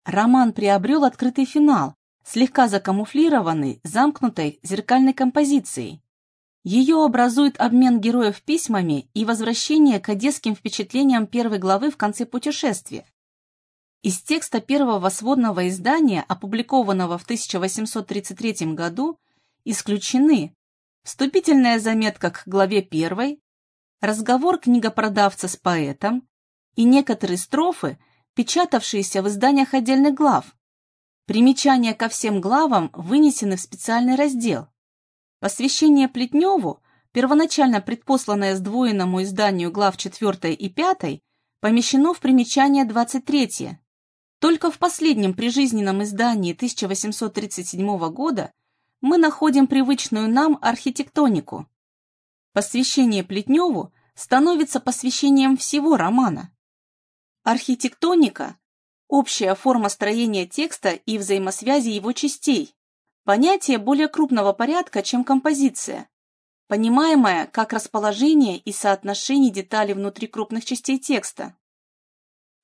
Роман приобрел открытый финал, слегка закамуфлированный, замкнутой зеркальной композицией. Ее образует обмен героев письмами и возвращение к одесским впечатлениям первой главы в конце путешествия. Из текста первого сводного издания, опубликованного в 1833 году, исключены вступительная заметка к главе 1, разговор книгопродавца с поэтом и некоторые строфы, печатавшиеся в изданиях отдельных глав. Примечания ко всем главам вынесены в специальный раздел. Посвящение Плетневу, первоначально предпосланное сдвоенному изданию глав 4 и 5, помещено в примечание 23. Только в последнем прижизненном издании 1837 года мы находим привычную нам архитектонику. Посвящение Плетневу становится посвящением всего романа. Архитектоника – общая форма строения текста и взаимосвязи его частей, понятие более крупного порядка, чем композиция, понимаемое как расположение и соотношение деталей внутри крупных частей текста.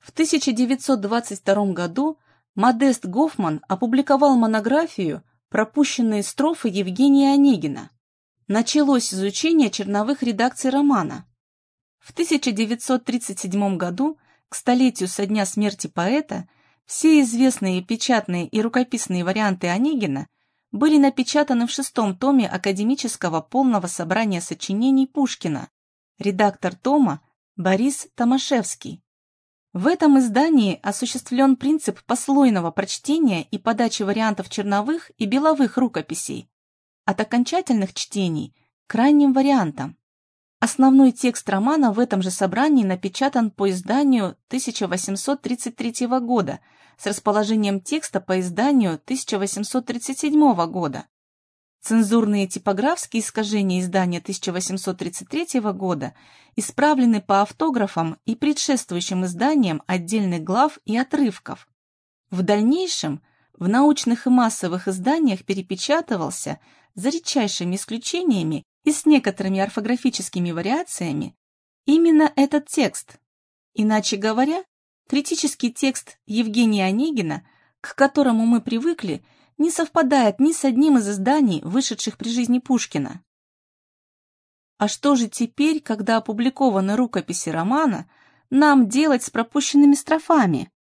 В 1922 году Модест Гофман опубликовал монографию «Пропущенные строфы Евгения Онегина». Началось изучение черновых редакций романа. В 1937 году, к столетию со дня смерти поэта, все известные печатные и рукописные варианты Онегина были напечатаны в шестом томе академического полного собрания сочинений Пушкина, редактор тома Борис Томашевский. В этом издании осуществлен принцип послойного прочтения и подачи вариантов черновых и беловых рукописей, от окончательных чтений к ранним вариантам. Основной текст романа в этом же собрании напечатан по изданию 1833 года с расположением текста по изданию 1837 года. Цензурные типографские искажения издания 1833 года исправлены по автографам и предшествующим изданиям отдельных глав и отрывков. В дальнейшем в научных и массовых изданиях перепечатывался, за редчайшими исключениями и с некоторыми орфографическими вариациями, именно этот текст. Иначе говоря, критический текст Евгения Онегина, к которому мы привыкли – не совпадает ни с одним из изданий, вышедших при жизни Пушкина. А что же теперь, когда опубликованы рукописи романа, нам делать с пропущенными строфами?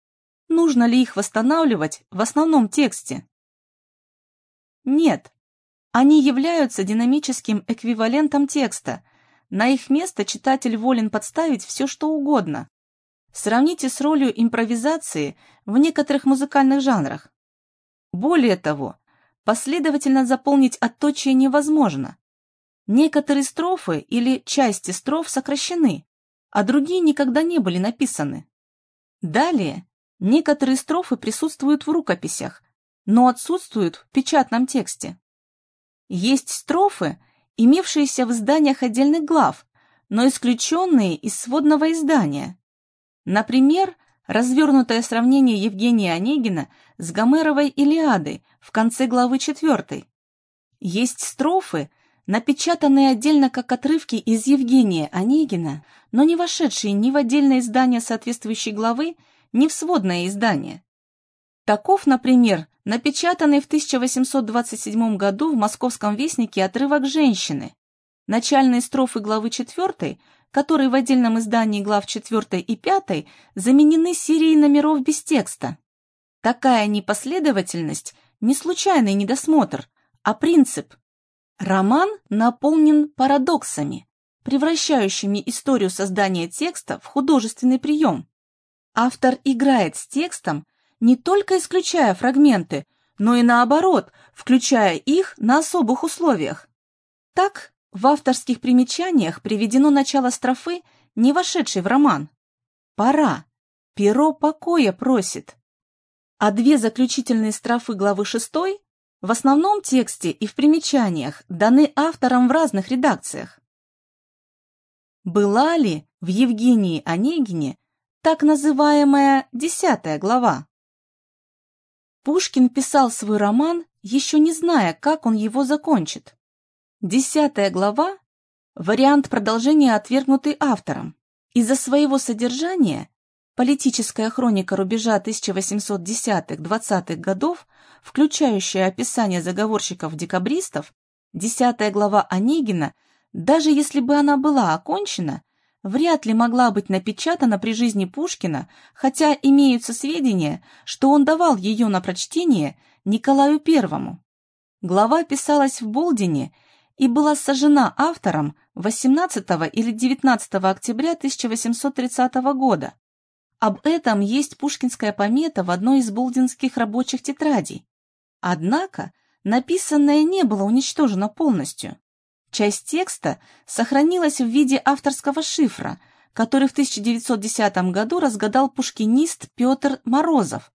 Нужно ли их восстанавливать в основном тексте? Нет, они являются динамическим эквивалентом текста, на их место читатель волен подставить все, что угодно. Сравните с ролью импровизации в некоторых музыкальных жанрах. Более того, последовательно заполнить отточие невозможно. Некоторые строфы или части строф сокращены, а другие никогда не были написаны. Далее, некоторые строфы присутствуют в рукописях, но отсутствуют в печатном тексте. Есть строфы, имевшиеся в изданиях отдельных глав, но исключенные из сводного издания. Например, развернутое сравнение Евгения Онегина с Гомеровой «Илиадой» в конце главы 4. Есть строфы, напечатанные отдельно как отрывки из Евгения Онегина, но не вошедшие ни в отдельное издание соответствующей главы, ни в сводное издание. Таков, например, напечатанный в 1827 году в Московском вестнике отрывок «Женщины», начальные строфы главы 4, которые в отдельном издании глав 4 и 5 заменены серией номеров без текста. Такая непоследовательность – не случайный недосмотр, а принцип. Роман наполнен парадоксами, превращающими историю создания текста в художественный прием. Автор играет с текстом, не только исключая фрагменты, но и наоборот, включая их на особых условиях. Так, в авторских примечаниях приведено начало строфы, не вошедшей в роман. «Пора. Перо покоя просит а две заключительные строфы главы 6 в основном тексте и в примечаниях даны автором в разных редакциях. Была ли в Евгении Онегине так называемая десятая глава? Пушкин писал свой роман, еще не зная, как он его закончит. Десятая глава – вариант продолжения, отвергнутый автором. Из-за своего содержания Политическая хроника рубежа 1810-20-х годов, включающая описание заговорщиков-декабристов, десятая глава Онегина, даже если бы она была окончена, вряд ли могла быть напечатана при жизни Пушкина, хотя имеются сведения, что он давал ее на прочтение Николаю I. Глава писалась в Болдине и была сожжена автором 18 или 19 октября 1830 года. Об этом есть пушкинская помета в одной из болдинских рабочих тетрадей. Однако написанное не было уничтожено полностью. Часть текста сохранилась в виде авторского шифра, который в 1910 году разгадал пушкинист Петр Морозов.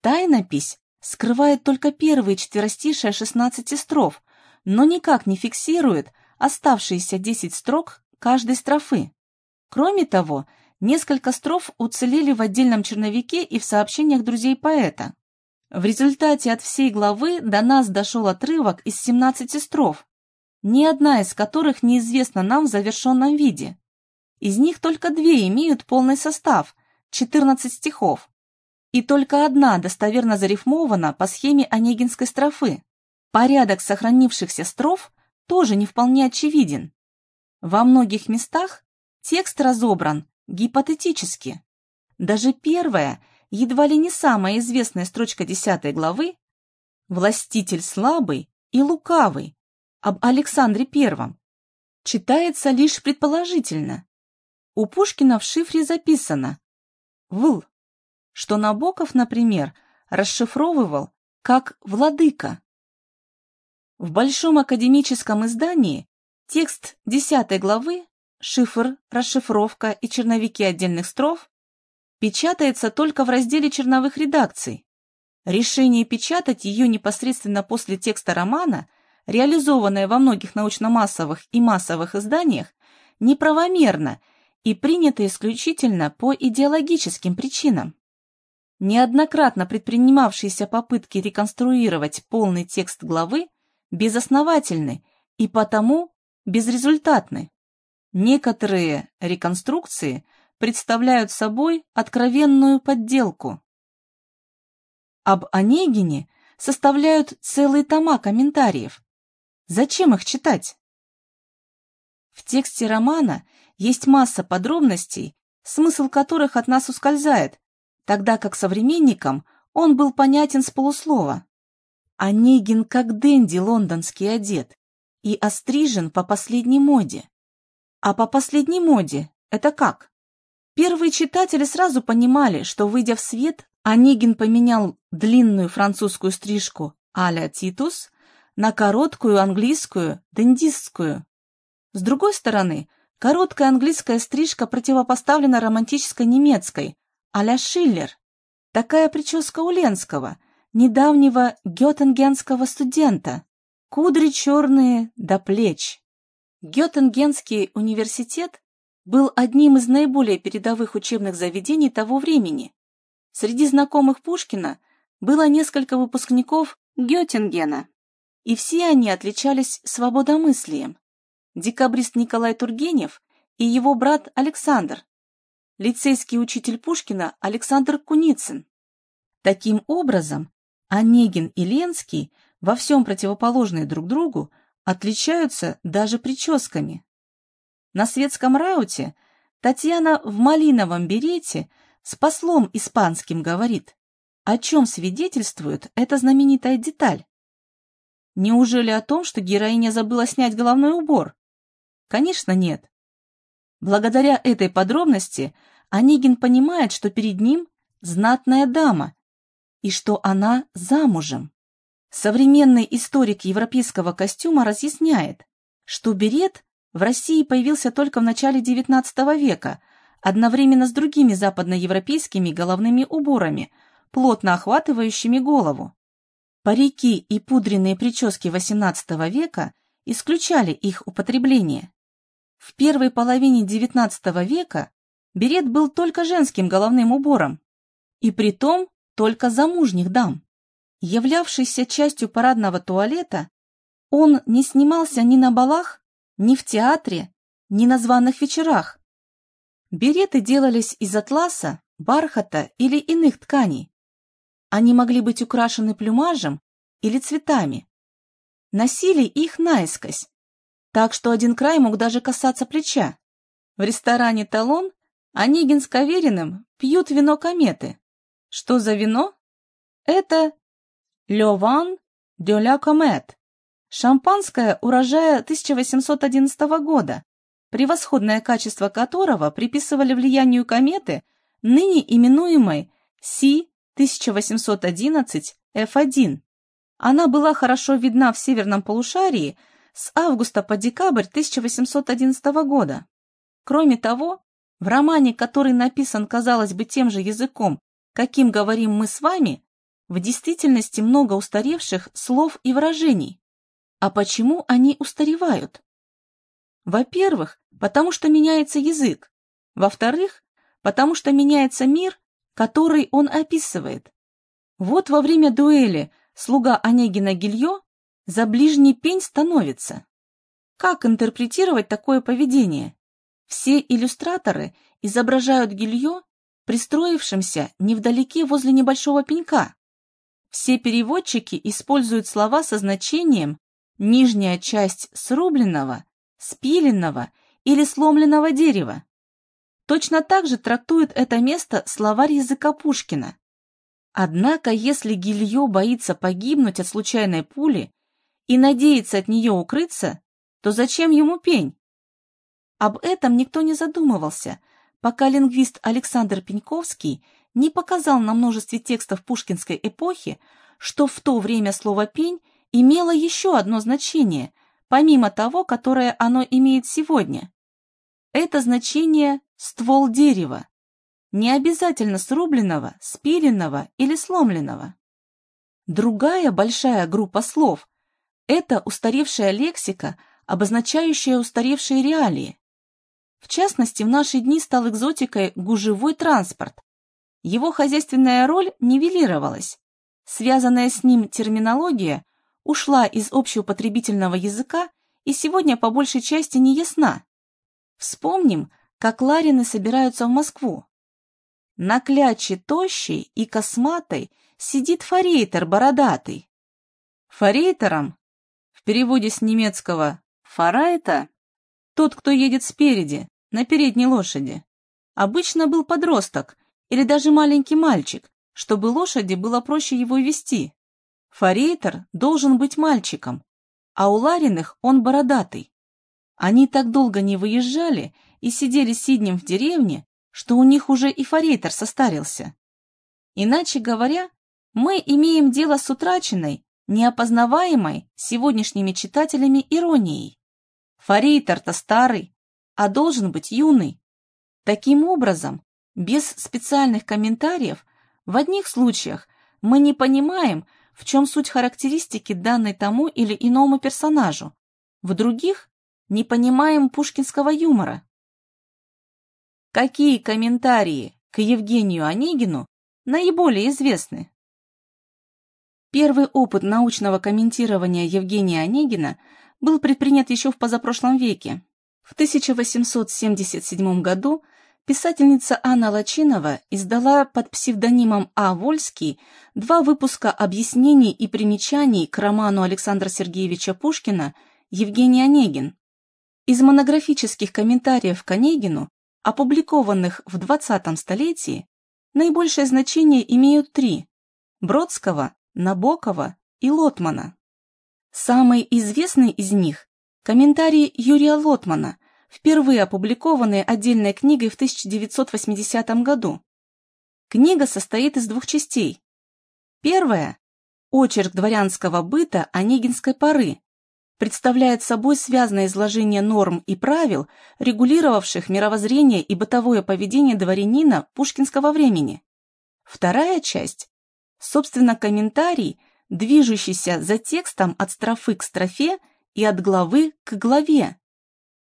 Тайнопись скрывает только первые четверостишие 16 строф, но никак не фиксирует оставшиеся 10 строк каждой строфы. Кроме того, Несколько строф уцелели в отдельном черновике и в сообщениях друзей поэта. В результате от всей главы до нас дошел отрывок из 17 строф, ни одна из которых неизвестна нам в завершенном виде. Из них только две имеют полный состав – 14 стихов. И только одна достоверно зарифмована по схеме Онегинской строфы. Порядок сохранившихся строф тоже не вполне очевиден. Во многих местах текст разобран Гипотетически. Даже первая, едва ли не самая известная строчка десятой главы «Властитель слабый и лукавый» об Александре Первом читается лишь предположительно. У Пушкина в шифре записано «Вл», что Набоков, например, расшифровывал как «владыка». В большом академическом издании текст десятой главы шифр, расшифровка и черновики отдельных строф печатается только в разделе черновых редакций. Решение печатать ее непосредственно после текста романа, реализованное во многих научно-массовых и массовых изданиях, неправомерно и принято исключительно по идеологическим причинам. Неоднократно предпринимавшиеся попытки реконструировать полный текст главы безосновательны и потому безрезультатны. Некоторые реконструкции представляют собой откровенную подделку. Об Онегине составляют целые тома комментариев. Зачем их читать? В тексте романа есть масса подробностей, смысл которых от нас ускользает, тогда как современникам он был понятен с полуслова. Онегин как денди лондонский одет и острижен по последней моде А по последней моде это как? Первые читатели сразу понимали, что, выйдя в свет, Онегин поменял длинную французскую стрижку а-ля Титус на короткую английскую, дендистскую. С другой стороны, короткая английская стрижка противопоставлена романтической немецкой а-ля Шиллер. Такая прическа у Ленского, недавнего геттингенского студента. Кудри черные до плеч. Геттингенский университет был одним из наиболее передовых учебных заведений того времени. Среди знакомых Пушкина было несколько выпускников Геттингена, и все они отличались свободомыслием. Декабрист Николай Тургенев и его брат Александр, лицейский учитель Пушкина Александр Куницын. Таким образом, Онегин и Ленский, во всем противоположные друг другу, отличаются даже прическами. На светском рауте Татьяна в малиновом берете с послом испанским говорит, о чем свидетельствует эта знаменитая деталь. Неужели о том, что героиня забыла снять головной убор? Конечно, нет. Благодаря этой подробности Онегин понимает, что перед ним знатная дама и что она замужем. Современный историк европейского костюма разъясняет, что берет в России появился только в начале XIX века, одновременно с другими западноевропейскими головными уборами, плотно охватывающими голову. Парики и пудренные прически XVIII века исключали их употребление. В первой половине XIX века берет был только женским головным убором, и притом только замужних дам. Являвшийся частью парадного туалета, он не снимался ни на балах, ни в театре, ни на званых вечерах. Береты делались из атласа, бархата или иных тканей. Они могли быть украшены плюмажем или цветами. Носили их наискось, так что один край мог даже касаться плеча. В ресторане «Талон» Онегин с Кавериным пьют вино кометы. Что за вино? Это Vin de la Comète. Шампанское урожая 1811 года, превосходное качество которого приписывали влиянию кометы, ныне именуемой Си 1811 F1. Она была хорошо видна в северном полушарии с августа по декабрь 1811 года. Кроме того, в романе, который написан, казалось бы, тем же языком, каким говорим мы с вами, в действительности много устаревших слов и выражений. А почему они устаревают? Во-первых, потому что меняется язык. Во-вторых, потому что меняется мир, который он описывает. Вот во время дуэли слуга Онегина Гильё за ближний пень становится. Как интерпретировать такое поведение? Все иллюстраторы изображают Гильё, пристроившимся невдалеке возле небольшого пенька. Все переводчики используют слова со значением «нижняя часть срубленного», «спиленного» или «сломленного дерева». Точно так же трактует это место словарь языка Пушкина. Однако, если Гильё боится погибнуть от случайной пули и надеется от нее укрыться, то зачем ему пень? Об этом никто не задумывался, пока лингвист Александр Пеньковский не показал на множестве текстов пушкинской эпохи, что в то время слово «пень» имело еще одно значение, помимо того, которое оно имеет сегодня. Это значение «ствол дерева», не обязательно срубленного, спиленного или сломленного. Другая большая группа слов – это устаревшая лексика, обозначающая устаревшие реалии. В частности, в наши дни стал экзотикой гужевой транспорт, его хозяйственная роль нивелировалась. Связанная с ним терминология ушла из общеупотребительного языка и сегодня по большей части не ясна. Вспомним, как ларины собираются в Москву. На кляче тощей и косматой сидит форейтер бородатый. Форейтером, в переводе с немецкого «фарайта», тот, кто едет спереди, на передней лошади, обычно был подросток, или даже маленький мальчик, чтобы лошади было проще его вести. Форейтер должен быть мальчиком, а у Лариных он бородатый. Они так долго не выезжали и сидели сиднем в деревне, что у них уже и форейтер состарился. Иначе говоря, мы имеем дело с утраченной, неопознаваемой сегодняшними читателями иронией. Форейтер-то старый, а должен быть юный. Таким образом, без специальных комментариев, в одних случаях мы не понимаем, в чем суть характеристики данной тому или иному персонажу, в других не понимаем пушкинского юмора. Какие комментарии к Евгению Онегину наиболее известны? Первый опыт научного комментирования Евгения Онегина был предпринят еще в позапрошлом веке. В 1877 году писательница Анна Лачинова издала под псевдонимом А. Вольский два выпуска объяснений и примечаний к роману Александра Сергеевича Пушкина «Евгений Онегин». Из монографических комментариев к Онегину, опубликованных в 20 столетии, наибольшее значение имеют три – Бродского, Набокова и Лотмана. Самый известный из них – комментарий Юрия Лотмана, впервые опубликованный отдельной книгой в 1980 году. Книга состоит из двух частей. Первая – очерк дворянского быта Онегинской поры, представляет собой связанное изложение норм и правил, регулировавших мировоззрение и бытовое поведение дворянина пушкинского времени. Вторая часть – собственно комментарий, движущийся за текстом от строфы к строфе и от главы к главе.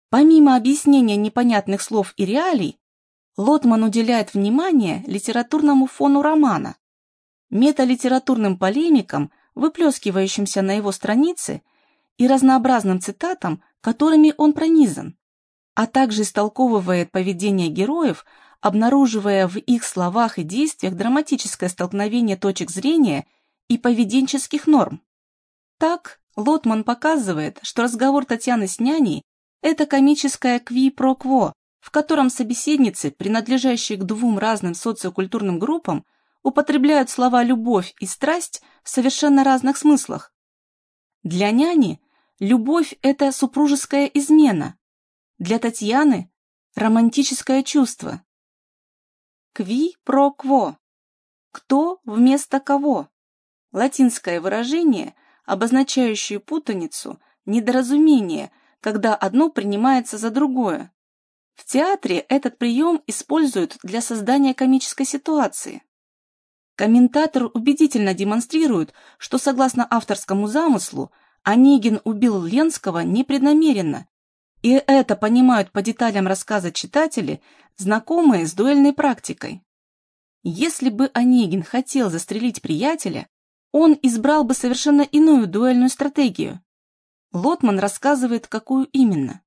Помимо объяснения непонятных слов и реалий, Лотман уделяет внимание литературному фону романа, металитературным полемикам, выплескивающимся на его странице – и разнообразным цитатам, которыми он пронизан, а также истолковывает поведение героев, обнаруживая в их словах и действиях драматическое столкновение точек зрения и поведенческих норм. Так, Лотман показывает, что разговор Татьяны с няней – это комическое кви-про-кво, в котором собеседницы, принадлежащие к двум разным социокультурным группам, употребляют слова «любовь» и «страсть» в совершенно разных смыслах. Для няни Любовь – это супружеская измена. Для Татьяны – романтическое чувство. Кви про кво. Кто вместо кого? Латинское выражение, обозначающее путаницу, недоразумение, когда одно принимается за другое. В театре этот прием используют для создания комической ситуации. Комментатор убедительно демонстрирует, что согласно авторскому замыслу – Онегин убил Ленского непреднамеренно, и это понимают по деталям рассказа читатели, знакомые с дуэльной практикой. Если бы Онегин хотел застрелить приятеля, он избрал бы совершенно иную дуэльную стратегию. Лотман рассказывает, какую именно.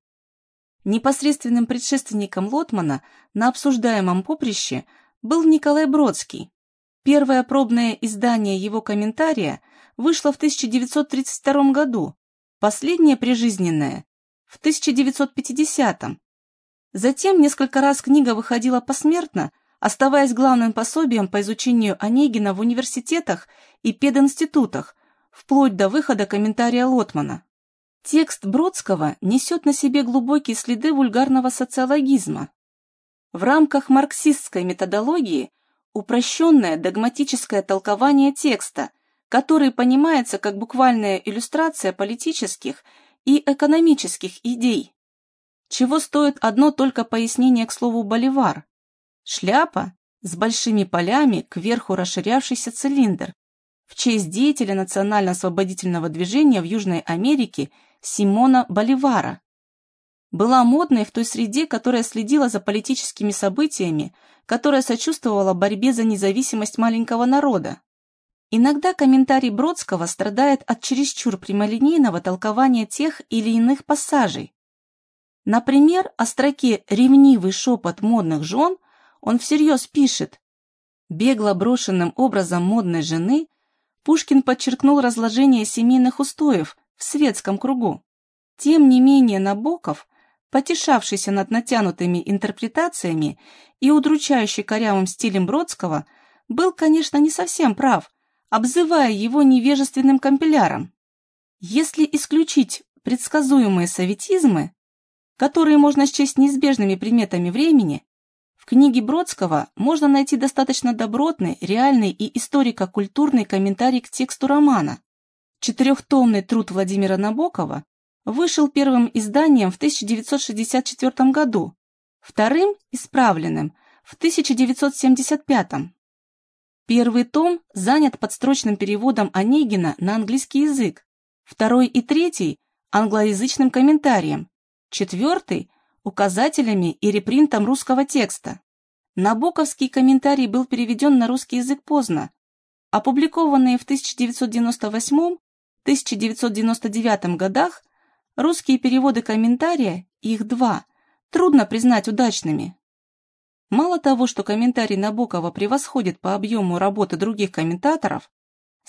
Непосредственным предшественником Лотмана на обсуждаемом поприще был Николай Бродский. Первое пробное издание его комментария вышла в 1932 году, последняя прижизненная – в 1950 -м. Затем несколько раз книга выходила посмертно, оставаясь главным пособием по изучению Онегина в университетах и пединститутах, вплоть до выхода комментария Лотмана. Текст Бродского несет на себе глубокие следы вульгарного социологизма. В рамках марксистской методологии упрощенное догматическое толкование текста, который понимается как буквальная иллюстрация политических и экономических идей. Чего стоит одно только пояснение к слову «боливар»? Шляпа с большими полями, кверху расширявшийся цилиндр, в честь деятеля национально-освободительного движения в Южной Америке Симона Боливара. Была модной в той среде, которая следила за политическими событиями, которая сочувствовала борьбе за независимость маленького народа. Иногда комментарий Бродского страдает от чересчур прямолинейного толкования тех или иных пассажей. Например, о строке «ревнивый шепот модных жен» он всерьез пишет «Бегло брошенным образом модной жены» Пушкин подчеркнул разложение семейных устоев в светском кругу. Тем не менее Набоков, потешавшийся над натянутыми интерпретациями и удручающий корявым стилем Бродского, был, конечно, не совсем прав – обзывая его невежественным компиляром. Если исключить предсказуемые советизмы, которые можно счесть неизбежными предметами времени, книге Бродского можно найти достаточно добротный, реальный и историко-культурный комментарий к тексту романа. Четырехтомный труд Владимира Набокова вышел первым изданием в 1964 году, вторым, исправленным, в 1975. Первый том занят подстрочным переводом Онегина на английский язык, второй и третий – англоязычным комментарием, четвертый – указателями и репринтом русского текста. Набоковский комментарий был переведен на русский язык поздно. Опубликованные в 1998-1999 годах русские переводы комментария, их два, трудно признать удачными. Мало того, что комментарий Набокова превосходит по объему работы других комментаторов,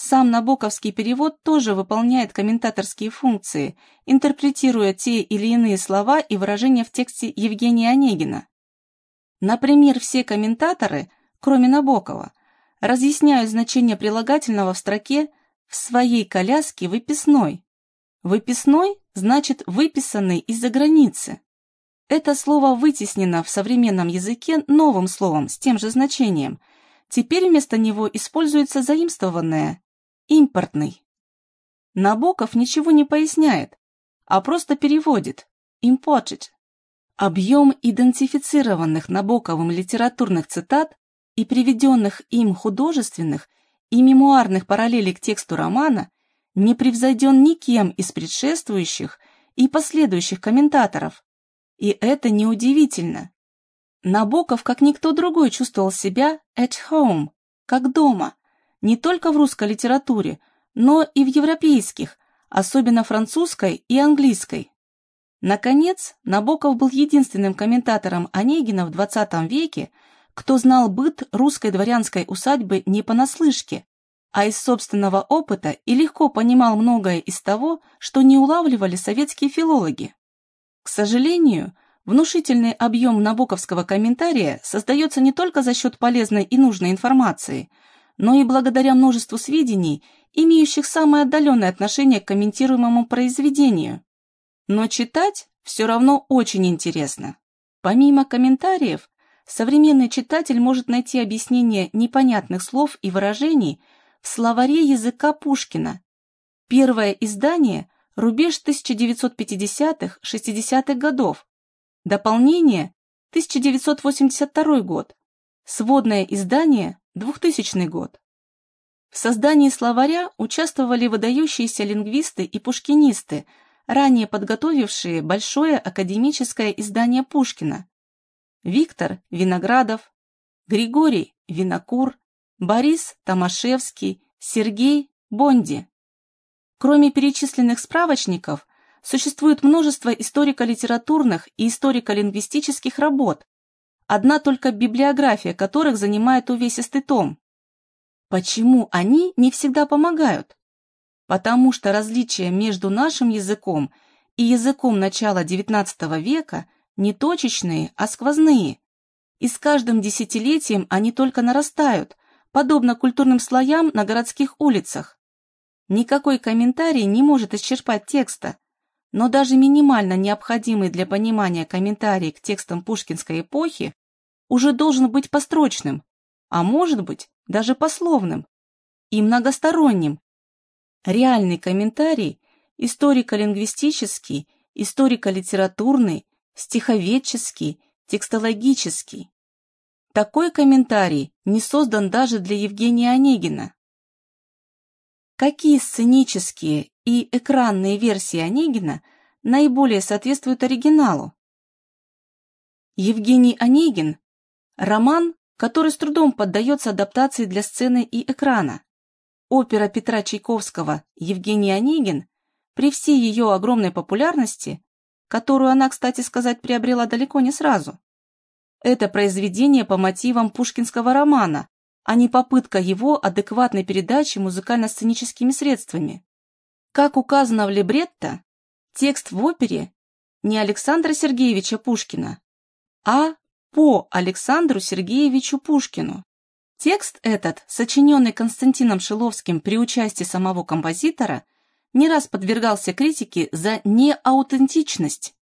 сам набоковский перевод тоже выполняет комментаторские функции, интерпретируя те или иные слова и выражения в тексте Евгения Онегина. Например, все комментаторы, кроме Набокова, разъясняют значение прилагательного в строке «в своей коляске выписной». Выписной значит выписанный из-за границы. Это слово вытеснено в современном языке новым словом с тем же значением. Теперь вместо него используется заимствованное «импортный». Набоков ничего не поясняет, а просто переводит «imported». Объем идентифицированных Набоковым литературных цитат и приведенных им художественных и мемуарных параллелей к тексту романа не превзойден никем из предшествующих и последующих комментаторов, и это неудивительно. Набоков, как никто другой, чувствовал себя at home, как дома, не только в русской литературе, но и в европейских, особенно французской и английской. Наконец, Набоков был единственным комментатором Онегина в XX веке, кто знал быт русской дворянской усадьбы не понаслышке, а из собственного опыта и легко понимал многое из того, что не улавливали советские филологи. К сожалению, внушительный объем набоковского комментария создается не только за счет полезной и нужной информации, но и благодаря множеству сведений, имеющих самое отдаленное отношение к комментируемому произведению. Но читать все равно очень интересно. Помимо комментариев, современный читатель может найти объяснение непонятных слов и выражений в словаре языка Пушкина. Первое издание – Рубеж 1950-60-х годов. Дополнение 1982 год. Сводное издание 2000 год. В создании словаря участвовали выдающиеся лингвисты и пушкинисты, ранее подготовившие большое академическое издание Пушкина. Виктор Виноградов, Григорий Винокур, Борис Томашевский, Сергей Бонди. Кроме перечисленных справочников, существует множество историко-литературных и историко-лингвистических работ, одна только библиография которых занимает увесистый том. Почему они не всегда помогают? Потому что различия между нашим языком и языком начала XIX века не точечные, а сквозные. И с каждым десятилетием они только нарастают, подобно культурным слоям на городских улицах. Никакой комментарий не может исчерпать текста, но даже минимально необходимый для понимания комментарий к текстам пушкинской эпохи уже должен быть построчным, а может быть даже пословным и многосторонним. Реальный комментарий историко-лингвистический, историко-литературный, стиховедческий, текстологический. Такой комментарий не создан даже для Евгения Онегина. Какие сценические и экранные версии Онегина наиболее соответствуют оригиналу? Евгений Онегин – роман, который с трудом поддается адаптации для сцены и экрана. Опера Петра Чайковского «Евгений Онегин» при всей ее огромной популярности, которую она, кстати сказать, приобрела далеко не сразу. Это произведение по мотивам пушкинского романа, а не попытка его адекватной передачи музыкально-сценическими средствами. Как указано в либретто, текст в опере не Александра Сергеевича Пушкина, а по Александру Сергеевичу Пушкину. Текст этот, сочиненный Константином Шиловским при участии самого композитора, не раз подвергался критике за неаутентичность.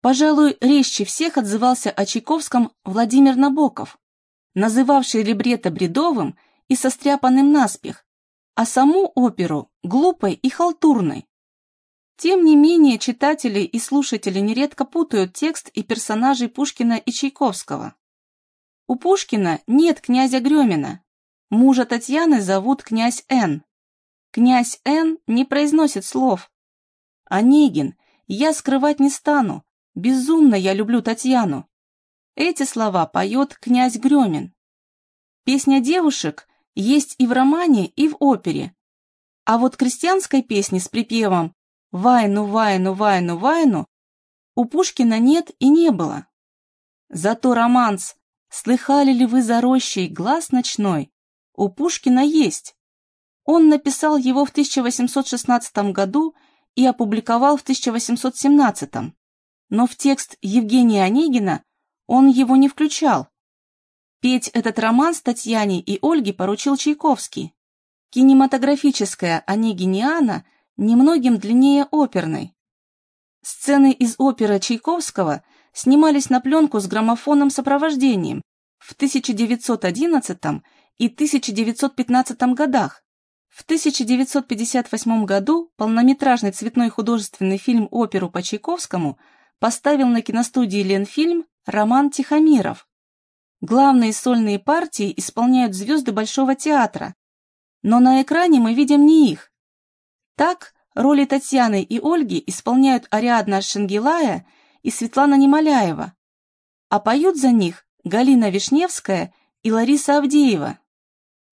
Пожалуй, резче всех отзывался о Чайковском Владимир Набоков, называвший либретто бредовым и состряпанным наспех, а саму оперу глупой и халтурной. Тем не менее, читатели и слушатели нередко путают текст и персонажей Пушкина и Чайковского. У Пушкина нет князя Гремина. Мужа Татьяны зовут князь Н. Князь Н не произносит слов. Онегин, я скрывать не стану. Безумно я люблю Татьяну. Эти слова поет князь Гремин. Песня девушек есть и в романе, и в опере. А вот крестьянской песни с припевом «Вайну, вайну, вайну, вайну» у Пушкина нет и не было. Зато романс «Слыхали ли вы за рощей глаз ночной?» у Пушкина есть. Он написал его в 1816 году и опубликовал в 1817, но в текст Евгения Онегина он его не включал. Петь этот роман Татьяне и Ольге поручил Чайковский. Кинематографическая Онегиниана немногим длиннее оперной. Сцены из оперы Чайковского – снимались на пленку с граммофонным сопровождением в 1911 и 1915 годах. В 1958 году полнометражный цветной художественный фильм «Оперу по Чайковскому» поставил на киностудии «Ленфильм» Роман Тихомиров. Главные сольные партии исполняют звезды Большого театра, но на экране мы видим не их. Так, роли Татьяны и Ольги исполняют Ариадна Шенгелая и Светлана Немоляева, а поют за них Галина Вишневская и Лариса Авдеева.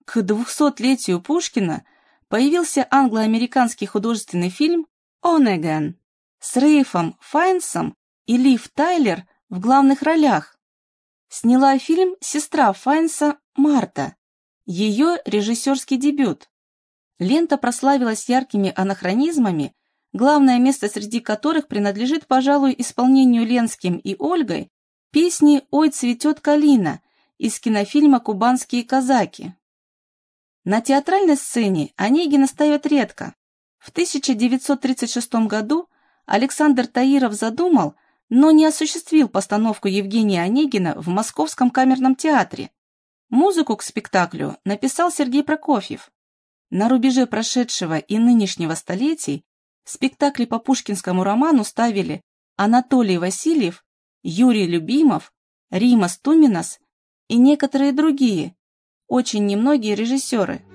К двухсотлетию Пушкина появился англо-американский художественный фильм «Онеган» с Рейфом Файнсом и Лив Тайлер в главных ролях. Сняла фильм сестра Файнса Марта, ее режиссерский дебют. Лента прославилась яркими анахронизмами главное место среди которых принадлежит, пожалуй, исполнению Ленским и Ольгой песни «Ой, цветет калина» из кинофильма «Кубанские казаки». На театральной сцене Онегина ставят редко. В 1936 году Александр Таиров задумал, но не осуществил постановку Евгения Онегина в Московском камерном театре. Музыку к спектаклю написал Сергей Прокофьев. На рубеже прошедшего и нынешнего столетий Спектакли по пушкинскому роману ставили Анатолий Васильев, Юрий Любимов, Рима Стуминас и некоторые другие, очень немногие режиссеры –